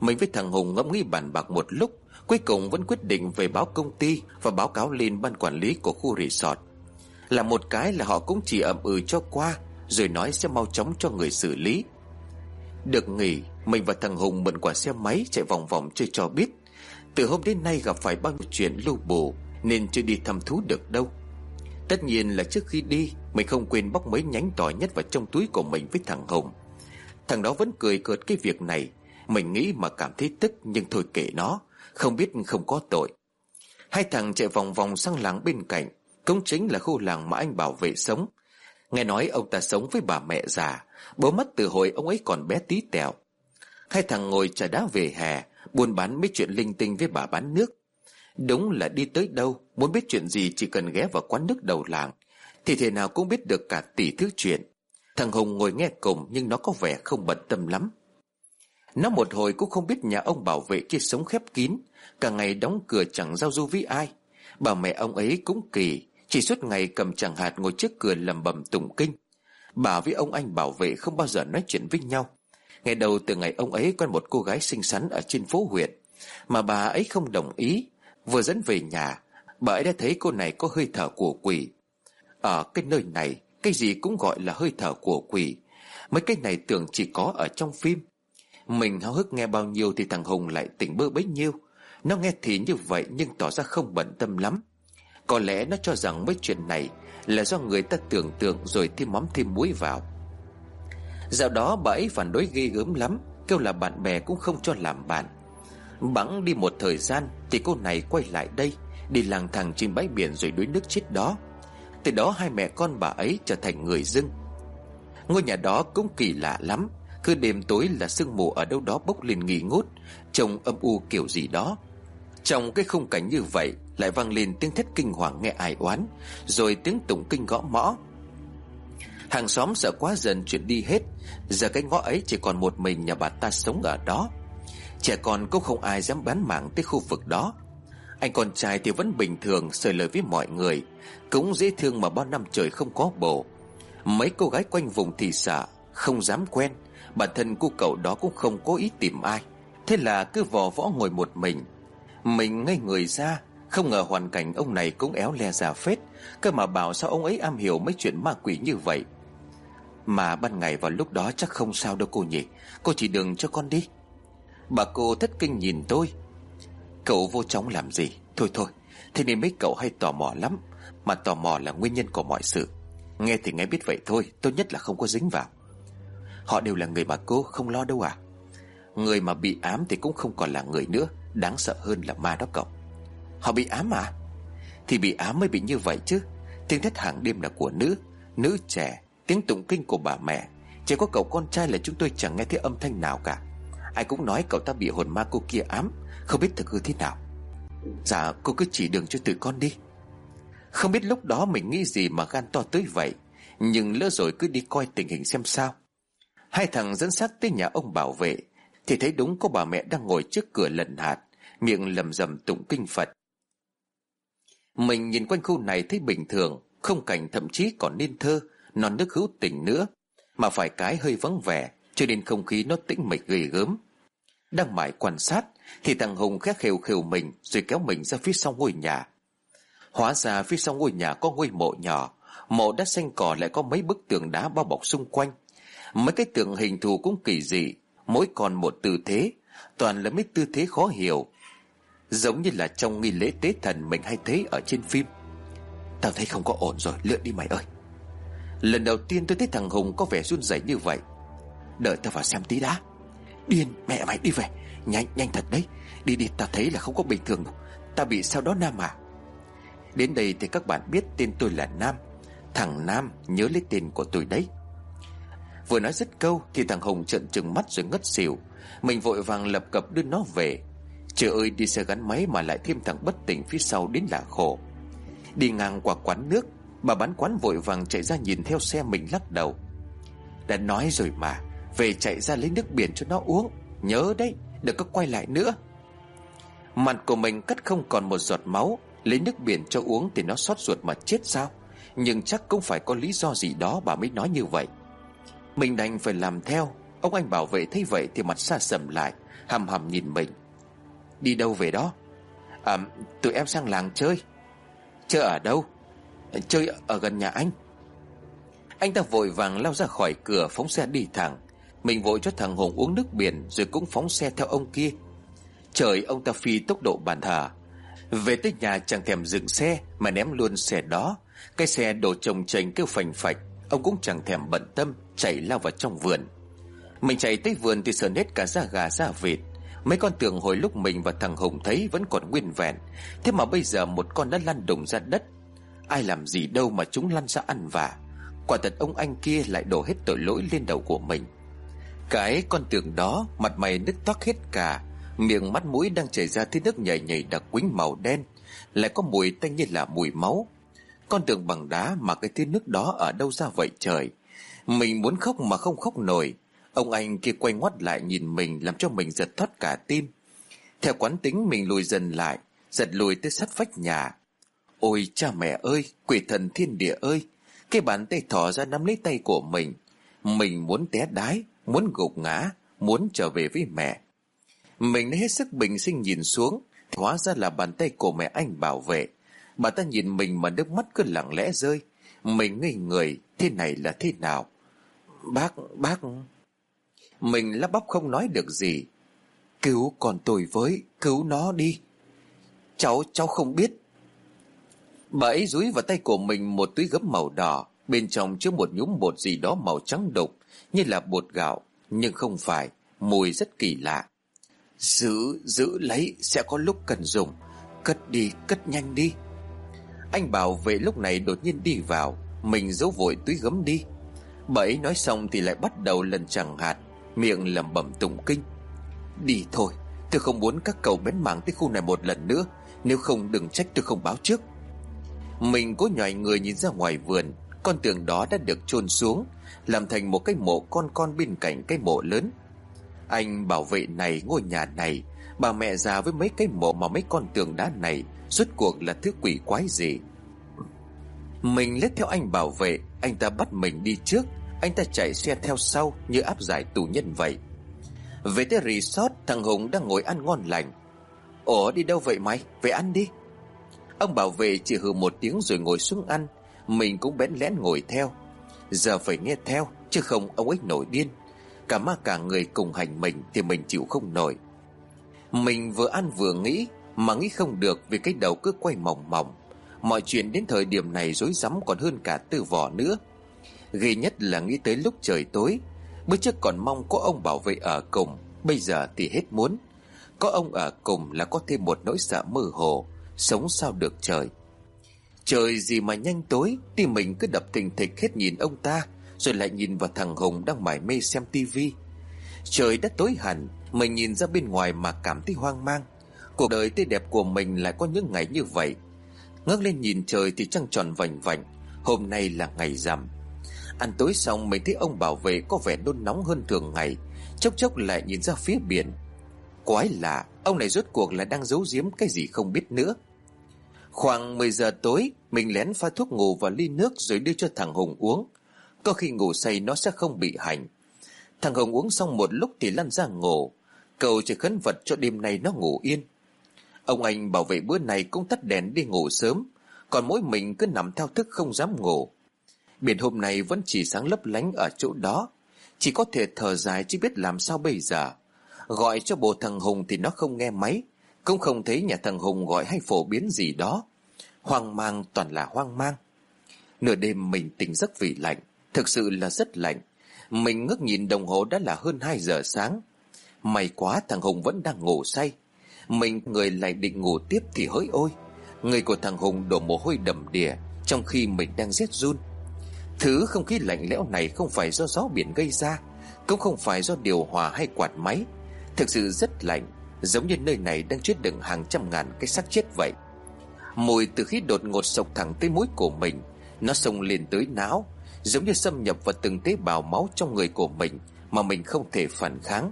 Mình với thằng Hùng ngẫm nghĩ bàn bạc một lúc. Cuối cùng vẫn quyết định về báo công ty Và báo cáo lên ban quản lý của khu resort. Là một cái là họ cũng chỉ ậm ừ cho qua, Rồi nói sẽ mau chóng cho người xử lý. Được nghỉ, Mình và thằng Hùng mượn quả xe máy Chạy vòng vòng chơi cho biết. Từ hôm đến nay gặp phải bao nhiêu chuyện lưu bù, Nên chưa đi thăm thú được đâu. Tất nhiên là trước khi đi, Mình không quên bóc mấy nhánh tỏi nhất vào trong túi của mình với thằng Hùng. Thằng đó vẫn cười cợt cái việc này. Mình nghĩ mà cảm thấy tức, Nhưng thôi kệ nó. Không biết không có tội. Hai thằng chạy vòng vòng sang làng bên cạnh, Cũng chính là khu làng mà anh bảo vệ sống. Nghe nói ông ta sống với bà mẹ già, Bố mất từ hồi ông ấy còn bé tí tẹo. Hai thằng ngồi trà đá về hè, Buôn bán mấy chuyện linh tinh với bà bán nước. Đúng là đi tới đâu, Muốn biết chuyện gì chỉ cần ghé vào quán nước đầu làng, Thì thể nào cũng biết được cả tỷ thứ chuyện. Thằng Hùng ngồi nghe cùng Nhưng nó có vẻ không bận tâm lắm. Nó một hồi cũng không biết nhà ông bảo vệ kia sống khép kín, Cả ngày đóng cửa chẳng giao du với ai. Bà mẹ ông ấy cũng kỳ, Chỉ suốt ngày cầm chẳng hạt ngồi trước cửa lầm bầm tụng kinh. Bà với ông anh bảo vệ không bao giờ nói chuyện với nhau. Ngày đầu từ ngày ông ấy quen một cô gái xinh xắn ở trên phố huyện, Mà bà ấy không đồng ý. Vừa dẫn về nhà, Bà ấy đã thấy cô này có hơi thở của quỷ. Ở cái nơi này, Cái gì cũng gọi là hơi thở của quỷ. Mấy cái này tưởng chỉ có ở trong phim. Mình háo hức nghe bao nhiêu Thì thằng Hùng lại tỉnh bơ bấy nhiêu. Nó nghe thì như vậy nhưng tỏ ra không bận tâm lắm. Có lẽ nó cho rằng mấy chuyện này Là do người ta tưởng tượng rồi thêm mắm thêm muối vào. Dạo đó bà ấy phản đối ghê gớm lắm, Kêu là bạn bè cũng không cho làm bạn. Bẵng đi một thời gian Thì cô này quay lại đây, Đi lang thang trên bãi biển rồi đuối nước chết đó. Từ đó hai mẹ con bà ấy trở thành người dưng. Ngôi nhà đó cũng kỳ lạ lắm. Cứ đêm tối là sương mù ở đâu đó bốc lên nghi ngút, Trông âm u kiểu gì đó. Trong cái khung cảnh như vậy, Lại vang lên tiếng thét kinh hoàng nghe ai oán, Rồi tiếng tụng kinh gõ mõ. Hàng xóm sợ quá dần chuyển đi hết, Giờ cái ngõ ấy chỉ còn một mình nhà bà ta sống ở đó. Trẻ con cũng không ai dám bán mạng tới khu vực đó. Anh con trai thì vẫn bình thường, sờ lời với mọi người, Cũng dễ thương mà bao năm trời không có bồ. Mấy cô gái quanh vùng thì sợ, Không dám quen. Bản thân cô cậu đó cũng không cố ý tìm ai. Thế là cứ vò võ ngồi một mình. Mình ngây người ra, Không ngờ hoàn cảnh ông này cũng éo le già phết. Cơ mà bảo sao ông ấy am hiểu mấy chuyện ma quỷ như vậy. Mà ban ngày vào lúc đó chắc không sao đâu cô nhỉ. Cô chỉ đừng cho con đi. Bà cô thất kinh nhìn tôi. Cậu vô chóng làm gì? Thôi thôi, Thế nên mấy cậu hay tò mò lắm. Mà tò mò là nguyên nhân của mọi sự. Nghe thì nghe biết vậy thôi, Tốt nhất là không có dính vào. Họ đều là người mà cô không lo đâu à. Người mà bị ám thì cũng không còn là người nữa, Đáng sợ hơn là ma đó cậu. Họ bị ám à? Thì bị ám mới bị như vậy chứ. Tiếng thét hàng đêm là của nữ Nữ trẻ, Tiếng tụng kinh của bà mẹ. Chỉ có cậu con trai là chúng tôi chẳng nghe thấy âm thanh nào cả. Ai cũng nói cậu ta bị hồn ma cô kia ám, Không biết thực hư thế nào. Dạ cô cứ chỉ đường cho tụi con đi. Không biết lúc đó mình nghĩ gì mà gan to tới vậy, Nhưng lỡ rồi cứ đi coi tình hình xem sao. Hai thằng dẫn xác tới nhà ông bảo vệ, Thì thấy đúng có bà mẹ đang ngồi trước cửa lần hạt, Miệng lầm rầm tụng kinh Phật. Mình nhìn quanh khu này thấy bình thường, Không cảnh thậm chí còn nên thơ, Non nước hữu tình nữa, Mà phải cái hơi vắng vẻ, Cho nên không khí nó tĩnh mịch ghê gớm. Đang mải quan sát, Thì thằng Hùng khét khều khều mình, Rồi kéo mình ra phía sau ngôi nhà. Hóa ra phía sau ngôi nhà có ngôi mộ nhỏ, Mộ đất xanh cỏ lại có mấy bức tường đá bao bọc xung quanh. Mấy cái tượng hình thù cũng kỳ dị, Mỗi con một tư thế, Toàn là mấy tư thế khó hiểu. Giống như là trong nghi lễ tế thần Mình hay thấy ở trên phim. Tao thấy không có ổn rồi, lượn đi mày ơi. Lần đầu tiên tôi thấy thằng Hùng có vẻ run rẩy như vậy. Đợi tao vào xem tí đã. Điên, mẹ mày, đi về. Nhanh nhanh thật đấy. Đi đi, tao thấy là không có bình thường. Đâu Tao bị sao đó Nam à? Đến đây thì các bạn biết tên tôi là Nam. Thằng Nam, nhớ lấy tên của tôi đấy. Vừa nói dứt câu Thì thằng Hùng trợn trừng mắt rồi ngất xỉu. Mình vội vàng lập cập đưa nó về. Trời ơi, đi xe gắn máy mà lại thêm thằng bất tỉnh phía sau đến là khổ. Đi ngang qua quán nước, Bà bán quán vội vàng chạy ra nhìn theo xe mình lắc đầu. Đã nói rồi mà, Về chạy ra lấy nước biển cho nó uống. Nhớ đấy, Đừng có quay lại nữa. Mặt của mình cắt không còn một giọt máu. Lấy nước biển cho uống thì nó xót ruột mà chết sao? Nhưng chắc cũng phải có lý do gì đó bà mới nói như vậy. Mình đành phải làm theo. Ông anh bảo vệ thấy vậy thì mặt xa sầm lại Hầm hầm nhìn mình. Đi đâu về đó? À tụi em sang làng chơi. Chơi ở đâu? Chơi ở gần nhà anh. Anh ta vội vàng lao ra khỏi cửa Phóng xe đi thẳng. Mình vội cho thằng Hùng uống nước biển Rồi cũng phóng xe theo ông kia. Trời, ông ta phi tốc độ bàn thờ. Về tới nhà chẳng thèm dừng xe Mà ném luôn xe đó. Cái xe đổ trồng chành kêu phành phạch. Ông cũng chẳng thèm bận tâm. Chạy lao vào trong vườn. Mình chạy tới vườn thì sờn hết cả da gà da vịt. Mấy con tường hồi lúc mình và thằng Hùng thấy Vẫn còn nguyên vẹn. Thế mà bây giờ một con đã lăn đùng ra đất. Ai làm gì đâu mà chúng lăn ra ăn vả. Quả thật ông anh kia lại đổ hết tội lỗi lên đầu của mình. Cái con tường đó, Mặt mày nứt toác hết cả. Miệng mắt mũi đang chảy ra thứ nước nhảy nhảy đặc quýnh màu đen. Lại có mùi tanh như là mùi máu. Con tường bằng đá mà cái thứ nước đó ở đâu ra vậy trời? Mình muốn khóc mà không khóc nổi. Ông anh kia quay ngoắt lại nhìn mình Làm cho mình giật thoát cả tim. Theo quán tính, mình lùi dần lại, Giật lùi tới sát vách nhà. Ôi cha mẹ ơi, Quỷ thần thiên địa ơi, Cái bàn tay thỏ ra nắm lấy tay của mình. Mình muốn té đái, Muốn gục ngã, Muốn trở về với mẹ. Mình đã hết sức bình sinh nhìn xuống, Hóa ra là bàn tay của mẹ anh bảo vệ. Bà ta nhìn mình mà nước mắt cứ lặng lẽ rơi. Mình ngây người, Thế này là thế nào? Bác, bác Mình lắp bắp không nói được gì. Cứu con tôi với Cứu nó đi. Cháu, cháu không biết. Bà ấy dúi vào tay của mình một túi gấm màu đỏ Bên trong chứa một nhúm bột gì đó màu trắng đục Như là bột gạo Nhưng không phải Mùi rất kỳ lạ. Giữ, giữ lấy Sẽ có lúc cần dùng. Cất đi, cất nhanh đi. Anh bảo vệ lúc này đột nhiên đi vào Mình giấu vội túi gấm đi. Bà ấy nói xong thì lại bắt đầu lần chẳng hạt Miệng lẩm bẩm tụng kinh. Đi thôi, Tôi không muốn các cậu bén mảng tới khu này một lần nữa, Nếu không đừng trách tôi không báo trước. Mình cố nhòi người nhìn ra ngoài vườn, Con tường đó đã được chôn xuống, Làm thành một cái mộ con con bên cạnh cái mộ lớn. Anh bảo vệ này ngôi nhà này, Bà mẹ già với mấy cái mộ mà mấy con tường đá này, Rốt cuộc là thứ quỷ quái gì? Mình lết theo anh bảo vệ, Anh ta bắt mình đi trước. Anh ta chạy xe theo sau Như áp giải tù nhân vậy. Về tới resort, Thằng Hùng đang ngồi ăn ngon lành. Ủa, đi đâu vậy mày? Về ăn đi. Ông bảo vệ chỉ hừ một tiếng rồi ngồi xuống ăn. Mình cũng bén lén ngồi theo. Giờ phải nghe theo, Chứ không ông ấy nổi điên. Cả ma cả người cùng hành mình Thì mình chịu không nổi. Mình vừa ăn vừa nghĩ, Mà nghĩ không được vì cái đầu cứ quay mỏng mỏng Mọi chuyện đến thời điểm này rối rắm còn hơn cả tư vỏ nữa. Ghê nhất là nghĩ tới lúc trời tối, Bữa trước còn mong có ông bảo vệ ở cùng, Bây giờ thì hết muốn. Có ông ở cùng là có thêm một nỗi sợ mơ hồ, Sống sao được trời. Trời gì mà nhanh tối Tim mình cứ đập thình thịch hết nhìn ông ta, Rồi lại nhìn vào thằng Hùng đang mải mê xem tivi Trời đã tối hẳn, Mình nhìn ra bên ngoài mà cảm thấy hoang mang. Cuộc đời tươi đẹp của mình lại có những ngày như vậy Ngước lên nhìn trời thì trăng tròn vành vành, Hôm nay là ngày rằm. Ăn tối xong mình thấy ông bảo vệ có vẻ nôn nóng hơn thường ngày, Chốc chốc lại nhìn ra phía biển. Quái lạ, Ông này rốt cuộc là đang giấu giếm cái gì không biết nữa. Khoảng 10 giờ tối, Mình lén pha thuốc ngủ vào ly nước Rồi đưa cho thằng Hùng uống. Có khi ngủ say nó sẽ không bị hành Thằng Hùng uống xong một lúc thì lăn ra ngủ. Cậu chỉ khấn vật cho đêm nay nó ngủ yên. Ông anh bảo vệ bữa này cũng tắt đèn đi ngủ sớm, Còn mỗi mình cứ nằm theo thức không dám ngủ. Biển hôm nay vẫn chỉ sáng lấp lánh ở chỗ đó, Chỉ có thể thở dài chứ biết làm sao bây giờ. Gọi cho bộ thằng Hùng thì nó không nghe máy, Cũng không thấy nhà thằng Hùng gọi hay phổ biến gì đó. Hoang mang toàn là hoang mang. Nửa đêm mình tỉnh giấc vì lạnh, Thực sự là rất lạnh. Mình ngước nhìn đồng hồ đã là hơn 2 giờ sáng. May quá thằng Hùng vẫn đang ngủ say. Mình người lại định ngủ tiếp thì hỡi ôi. Người của thằng Hùng đổ mồ hôi đầm đìa Trong khi mình đang rét run. Thứ không khí lạnh lẽo này không phải do gió biển gây ra, Cũng không phải do điều hòa hay quạt máy. Thực sự rất lạnh, Giống như nơi này đang chứa đựng hàng trăm ngàn cái xác chết vậy. Mùi từ khí đột ngột sộc thẳng tới mũi của mình, Nó xông lên tới não, Giống như xâm nhập vào từng tế bào máu trong người của mình Mà mình không thể phản kháng.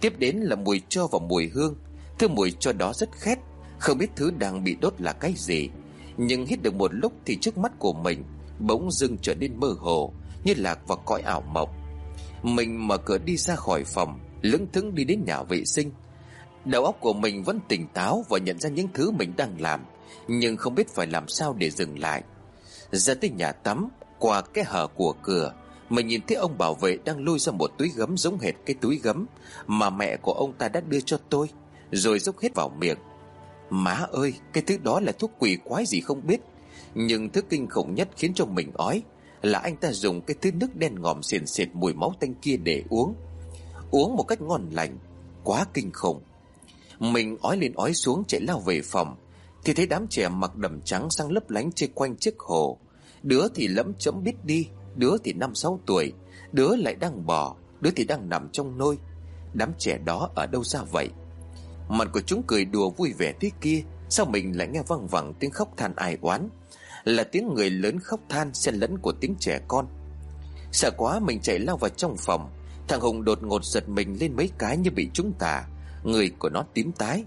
Tiếp đến là mùi cho và mùi hương Thứ mùi cho đó rất khét, Không biết thứ đang bị đốt là cái gì. Nhưng hít được một lúc thì trước mắt của mình Bỗng dưng trở nên mơ hồ, Như lạc vào cõi ảo mộng. Mình mở cửa đi ra khỏi phòng, lững thững đi đến nhà vệ sinh. Đầu óc của mình vẫn tỉnh táo và nhận ra những thứ mình đang làm, nhưng không biết phải làm sao để dừng lại. Ra tới nhà tắm, qua cái hở của cửa, mình nhìn thấy ông bảo vệ đang lôi ra một túi gấm giống hệt cái túi gấm mà mẹ của ông ta đã đưa cho tôi rồi dốc hết vào miệng. Má ơi, cái thứ đó là thuốc quỷ quái gì không biết. Nhưng thứ kinh khủng nhất khiến cho mình ói là anh ta dùng cái thứ nước đen ngòm xiền xịt mùi máu tanh kia để uống. Uống một cách ngon lành, Quá kinh khủng. Mình ói lên ói xuống chạy lao về phòng. Thì thấy đám trẻ mặc đầm trắng sang lấp lánh chơi quanh chiếc hồ. Đứa thì lẫm chấm biết đi, Đứa thì năm sáu tuổi, Đứa lại đang bò, Đứa thì đang nằm trong nôi. Đám trẻ đó ở đâu ra vậy? Mặt của chúng cười đùa vui vẻ thế kia, Sao mình lại nghe văng vẳng tiếng khóc than ai oán? Là tiếng người lớn khóc than xen lẫn của tiếng trẻ con. Sợ quá mình chạy lao vào trong phòng, Thằng Hùng đột ngột giật mình lên mấy cái như bị trúng tà. Người của nó tím tái.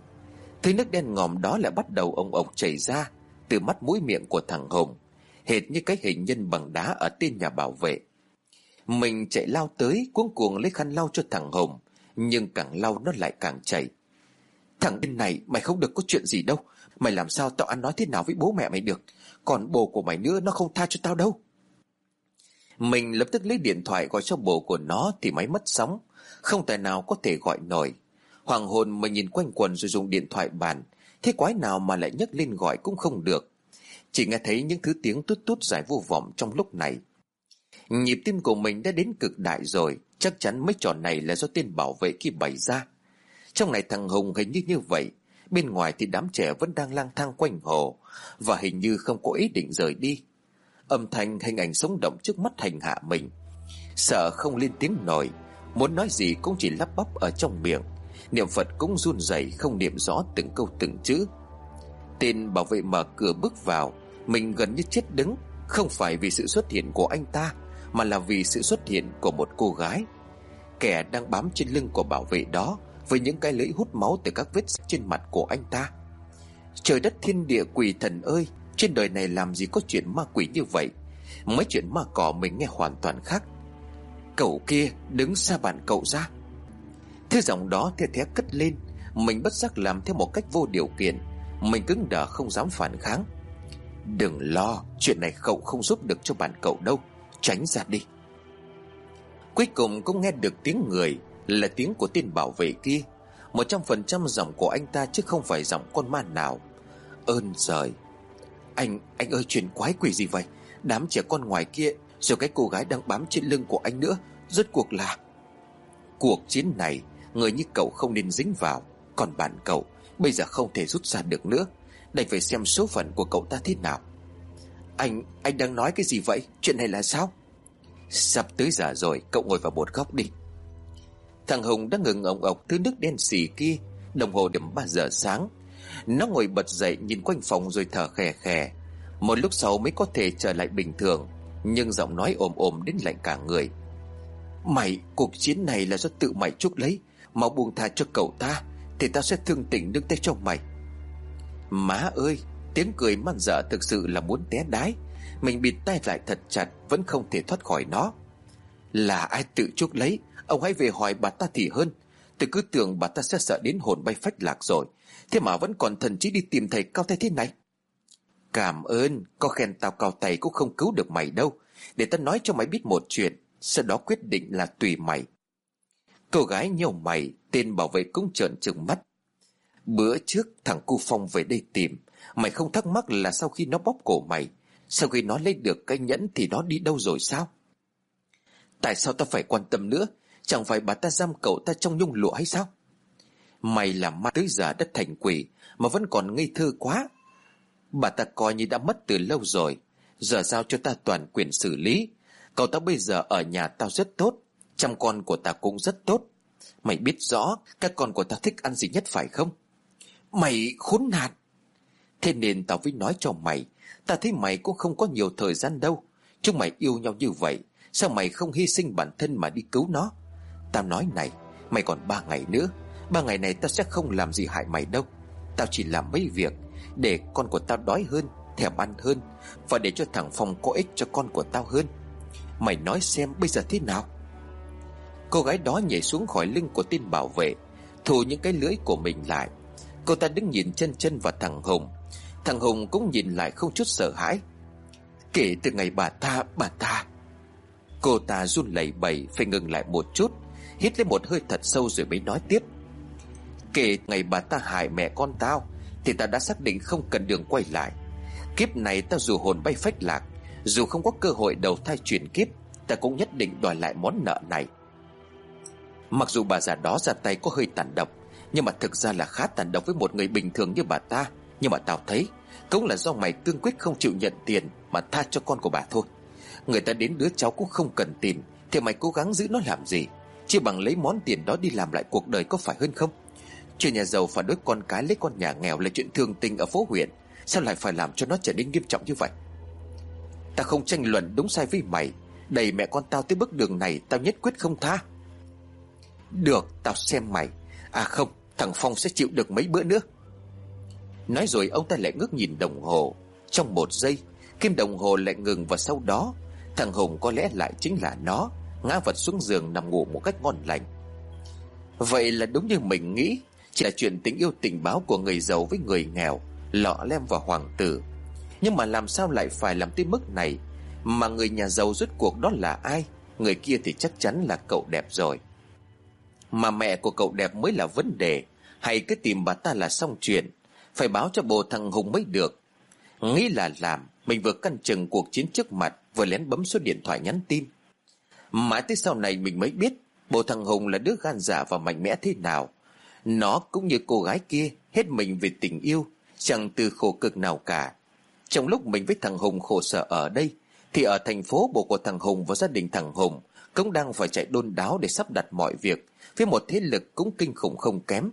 Thấy nước đen ngòm đó lại bắt đầu ông ổng chảy ra, Từ mắt mũi miệng của thằng Hùng, Hệt như cái hình nhân bằng đá ở tên nhà bảo vệ. Mình chạy lao tới, cuống cuồng lấy khăn lau cho thằng Hùng, Nhưng càng lau nó lại càng chảy. Thằng bên này mày không được có chuyện gì đâu. Mày làm sao tao ăn nói thế nào với bố mẹ mày được? Còn bồ của mày nữa nó không tha cho tao đâu. Mình lập tức lấy điện thoại gọi cho bố của nó thì máy mất sóng, không tài nào có thể gọi nổi. Hoàng hồn mình nhìn quanh quần rồi dùng điện thoại bàn, Thế quái nào mà lại nhấc lên gọi cũng không được. Chỉ nghe thấy những thứ tiếng tút tút dài vô vọng trong lúc này. Nhịp tim của mình đã đến cực đại rồi. Chắc chắn mấy trò này là do tên bảo vệ kia bày ra. Trong này thằng Hùng hình như như vậy. Bên ngoài thì đám trẻ vẫn đang lang thang quanh hồ, Và hình như không có ý định rời đi. Âm thanh, hình ảnh sống động trước mắt hành hạ mình. Sợ không lên tiếng nổi, Muốn nói gì cũng chỉ lắp bắp ở trong miệng. Niệm Phật cũng run rẩy, không niệm rõ từng câu từng chữ. Tên bảo vệ mở cửa bước vào, Mình gần như chết đứng, Không phải vì sự xuất hiện của anh ta, Mà là vì sự xuất hiện của một cô gái. Kẻ đang bám trên lưng của bảo vệ đó với những cái lưỡi hút máu từ các vết trên mặt của anh ta. Trời đất thiên địa quỷ thần ơi, Trên đời này làm gì có chuyện ma quỷ như vậy? Mấy chuyện ma cỏ mình nghe hoàn toàn khác. Cậu kia đứng xa bàn cậu ra. Thế giọng đó the thé cất lên, Mình bất giác làm theo một cách vô điều kiện. Mình cứng đờ không dám phản kháng. Đừng lo, Chuyện này cậu không giúp được cho bạn cậu đâu. Tránh ra đi. Cuối cùng cũng nghe được tiếng người. Là tiếng của tên bảo vệ kia. Một trăm phần trăm giọng của anh ta Chứ không phải giọng con ma nào. Ơn trời Anh, anh ơi chuyện quái quỷ gì vậy? Đám trẻ con ngoài kia Rồi cái cô gái đang bám trên lưng của anh nữa Rốt cuộc là Cuộc chiến này Người như cậu không nên dính vào. Còn bạn cậu Bây giờ không thể rút ra được nữa. Đành phải xem số phận của cậu ta thế nào. Anh, anh đang nói cái gì vậy? Chuyện này là sao? Sắp tới giờ rồi cậu ngồi vào một góc đi. Thằng Hùng đã ngừng ổng ọc thứ nước đen xì kia. Đồng hồ điểm 3 giờ sáng. Nó ngồi bật dậy nhìn quanh phòng rồi thở khè khè. Một lúc sau mới có thể trở lại bình thường, Nhưng giọng nói ồm ồm đến lạnh cả người. Mày, cuộc chiến này là do tự mày chuốc lấy. Mau buông tha cho cậu ta, Thì tao sẽ thương tình nước tay cho mày. Má ơi, Tiếng cười man dở thực sự là muốn té đái. Mình bịt tay lại thật chặt, Vẫn không thể thoát khỏi nó. Là ai tự chuốc lấy? Ông hãy về hỏi bà ta thì hơn. Tôi cứ tưởng bà ta sẽ sợ đến hồn bay phách lạc rồi. Thế mà vẫn còn thần trí đi tìm thầy cao tay thế này. Cảm ơn, Có khen tao cao tay cũng không cứu được mày đâu. Để tao nói cho mày biết một chuyện, Sau đó quyết định là tùy mày. Cô gái nhiều mày, Tên bảo vệ cũng trợn trừng mắt. Bữa trước thằng cu Phong về đây tìm, Mày không thắc mắc là sau khi nó bóp cổ mày, Sau khi nó lấy được cái nhẫn Thì nó đi đâu rồi sao? Tại sao ta phải quan tâm nữa? Chẳng phải bà ta giam cậu ta trong nhung lụa hay sao? Mày là ma tới giờ đất thành quỷ, Mà vẫn còn ngây thơ quá. Bà ta coi như đã mất từ lâu rồi. Giờ giao cho ta toàn quyền xử lý. Cậu ta bây giờ ở nhà tao rất tốt. Chăm con của ta cũng rất tốt. Mày biết rõ Các con của ta thích ăn gì nhất phải không? Mày khốn nạn! Thế nên tao mới nói cho mày, Ta thấy mày cũng không có nhiều thời gian đâu. Chúng mày yêu nhau như vậy, Sao mày không hy sinh bản thân mà đi cứu nó? Tao nói này, Mày còn ba ngày nữa. Ba ngày này tao sẽ không làm gì hại mày đâu. Tao chỉ làm mấy việc Để con của tao đói hơn, Thèm ăn hơn, Và để cho thằng Phong có ích cho con của tao hơn. Mày nói xem bây giờ thế nào? Cô gái đó nhảy xuống khỏi lưng của tên bảo vệ thù những cái lưỡi của mình lại. Cô ta đứng nhìn chân chân vào thằng Hùng. Thằng Hùng cũng nhìn lại không chút sợ hãi. Kể từ ngày bà ta Bà ta Cô ta run lẩy bẩy, Phải ngừng lại một chút. Hít lấy một hơi thật sâu rồi mới nói tiếp. Kể ngày bà ta hại mẹ con tao, Thì ta đã xác định không cần đường quay lại. Kiếp này ta dù hồn bay phách lạc, Dù không có cơ hội đầu thai chuyển kiếp, Ta cũng nhất định đòi lại món nợ này. Mặc dù bà già đó ra tay có hơi tàn độc, Nhưng mà thực ra là khá tàn độc với một người bình thường như bà ta. Nhưng mà tao thấy, Cũng là do mày cương quyết không chịu nhận tiền Mà tha cho con của bà thôi. Người ta đến đứa cháu cũng không cần tìm, Thì mày cố gắng giữ nó làm gì? Chỉ bằng lấy món tiền đó đi làm lại cuộc đời có phải hơn không? Chuyện nhà giàu phản đối con cái lấy con nhà nghèo là chuyện thường tình ở phố huyện. Sao lại phải làm cho nó trở nên nghiêm trọng như vậy? Ta không tranh luận đúng sai với mày. Đẩy mẹ con tao tới bước đường này, Tao nhất quyết không tha. Được, tao xem mày. À không, thằng Phong sẽ chịu được mấy bữa nữa. Nói rồi, ông ta lại ngước nhìn đồng hồ. Trong một giây, Kim đồng hồ lại ngừng và sau đó, Thằng Hùng có lẽ lại chính là nó. Ngã vật xuống giường nằm ngủ một cách ngon lành. Vậy là đúng như mình nghĩ, Chỉ là chuyện tình yêu tình báo của người giàu với người nghèo, Lọ lem và hoàng tử. Nhưng mà làm sao lại phải làm tới mức này? Mà người nhà giàu rốt cuộc đó là ai? Người kia thì chắc chắn là cậu đẹp rồi. Mà mẹ của cậu đẹp mới là vấn đề. Hay cứ tìm bà ta là xong chuyện. Phải báo cho bồ thằng Hùng mới được. Nghĩ là làm, Mình vừa căn chừng cuộc chiến trước mặt, Vừa lén bấm số điện thoại nhắn tin. Mãi tới sau này mình mới biết bộ thằng Hùng là đứa gan giả và mạnh mẽ thế nào. Nó cũng như cô gái kia, Hết mình vì tình yêu, Chẳng từ khổ cực nào cả. Trong lúc mình với thằng Hùng khổ sở ở đây, Thì ở thành phố bộ của thằng Hùng và gia đình thằng Hùng Cũng đang phải chạy đôn đáo để sắp đặt mọi việc, Với một thế lực cũng kinh khủng không kém.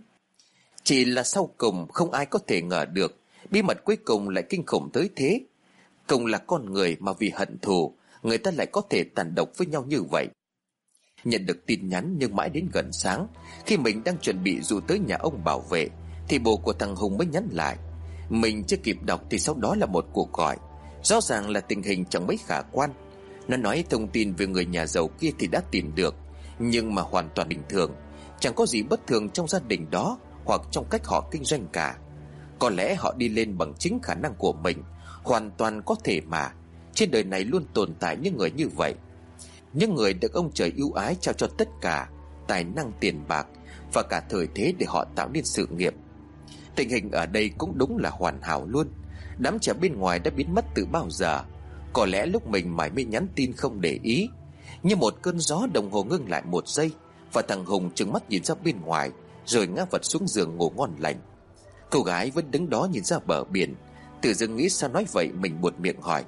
Chỉ là sau cùng không ai có thể ngờ được, Bí mật cuối cùng lại kinh khủng tới thế. Cùng là con người mà vì hận thù Người ta lại có thể tàn độc với nhau như vậy. Nhận được tin nhắn nhưng mãi đến gần sáng, Khi mình đang chuẩn bị dù tới nhà ông bảo vệ, Thì bố của thằng Hùng mới nhắn lại. Mình chưa kịp đọc thì sau đó là một cuộc gọi. Rõ ràng là tình hình chẳng mấy khả quan. Nó nói thông tin về người nhà giàu kia thì đã tìm được, Nhưng mà hoàn toàn bình thường. Chẳng có gì bất thường trong gia đình đó Hoặc trong cách họ kinh doanh cả. Có lẽ họ đi lên bằng chính khả năng của mình, Hoàn toàn có thể mà. Trên đời này luôn tồn tại những người như vậy. Những người được ông trời ưu ái trao cho tất cả Tài năng tiền bạc Và cả thời thế để họ tạo nên sự nghiệp. Tình hình ở đây cũng đúng là hoàn hảo luôn. Đám trẻ bên ngoài đã biến mất từ bao giờ? Có lẽ lúc mình mãi mới nhắn tin không để ý, Như một cơn gió đồng hồ ngưng lại một giây Và thằng Hùng trừng mắt nhìn ra bên ngoài, Rồi ngã vật xuống giường ngủ ngon lành. Cô gái vẫn đứng đó nhìn ra bờ biển, Tự dưng nghĩ sao nói vậy Mình buột miệng hỏi.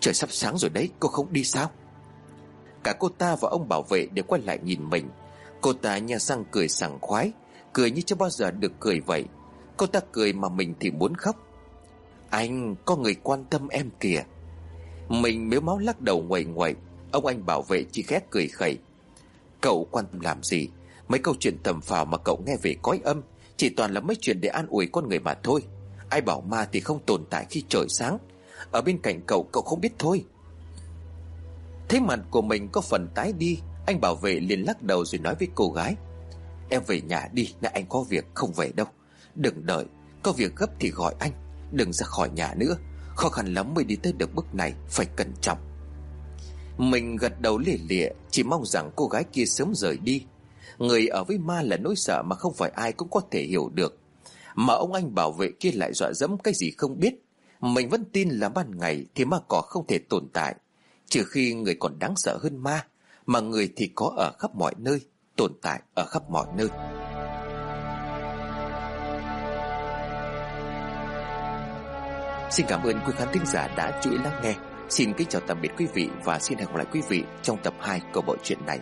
Trời sắp sáng rồi đấy, cô không đi sao? Cả cô ta và ông bảo vệ đều quay lại nhìn mình. Cô ta nhà răng cười sảng khoái, Cười như chưa bao giờ được cười vậy. Cô ta cười mà mình thì muốn khóc. Anh, có người quan tâm em kìa. Mình miếu máu lắc đầu ngoầy ngoậy, Ông anh bảo vệ chỉ khét cười khẩy. Cậu quan tâm làm gì? Mấy câu chuyện tầm phào mà cậu nghe về cõi âm, Chỉ toàn là mấy chuyện để an ủi con người mà thôi. Ai bảo ma thì không tồn tại khi trời sáng. Ở bên cạnh cậu cậu không biết thôi. Thấy mặt của mình có phần tái đi. Anh bảo vệ liền lắc đầu rồi nói với cô gái. Em về nhà đi nãy anh có việc, không về đâu. Đừng đợi, Có việc gấp thì gọi anh. Đừng ra khỏi nhà nữa. Khó khăn lắm mới đi tới được bước này, Phải cẩn trọng. Mình gật đầu lìa lịa Chỉ mong rằng cô gái kia sớm rời đi. Người ở với ma là nỗi sợ mà không phải ai cũng có thể hiểu được. Mà ông anh bảo vệ kia lại dọa dẫm cái gì không biết. Mình vẫn tin là ban ngày Thì ma cỏ không thể tồn tại. Trừ khi người còn đáng sợ hơn ma, Mà người thì có ở khắp mọi nơi, Tồn tại ở khắp mọi nơi. Xin cảm ơn quý khán thính giả đã chú ý lắng nghe. Xin kính chào tạm biệt quý vị Và xin hẹn gặp lại quý vị trong tập 2 của bộ truyện này.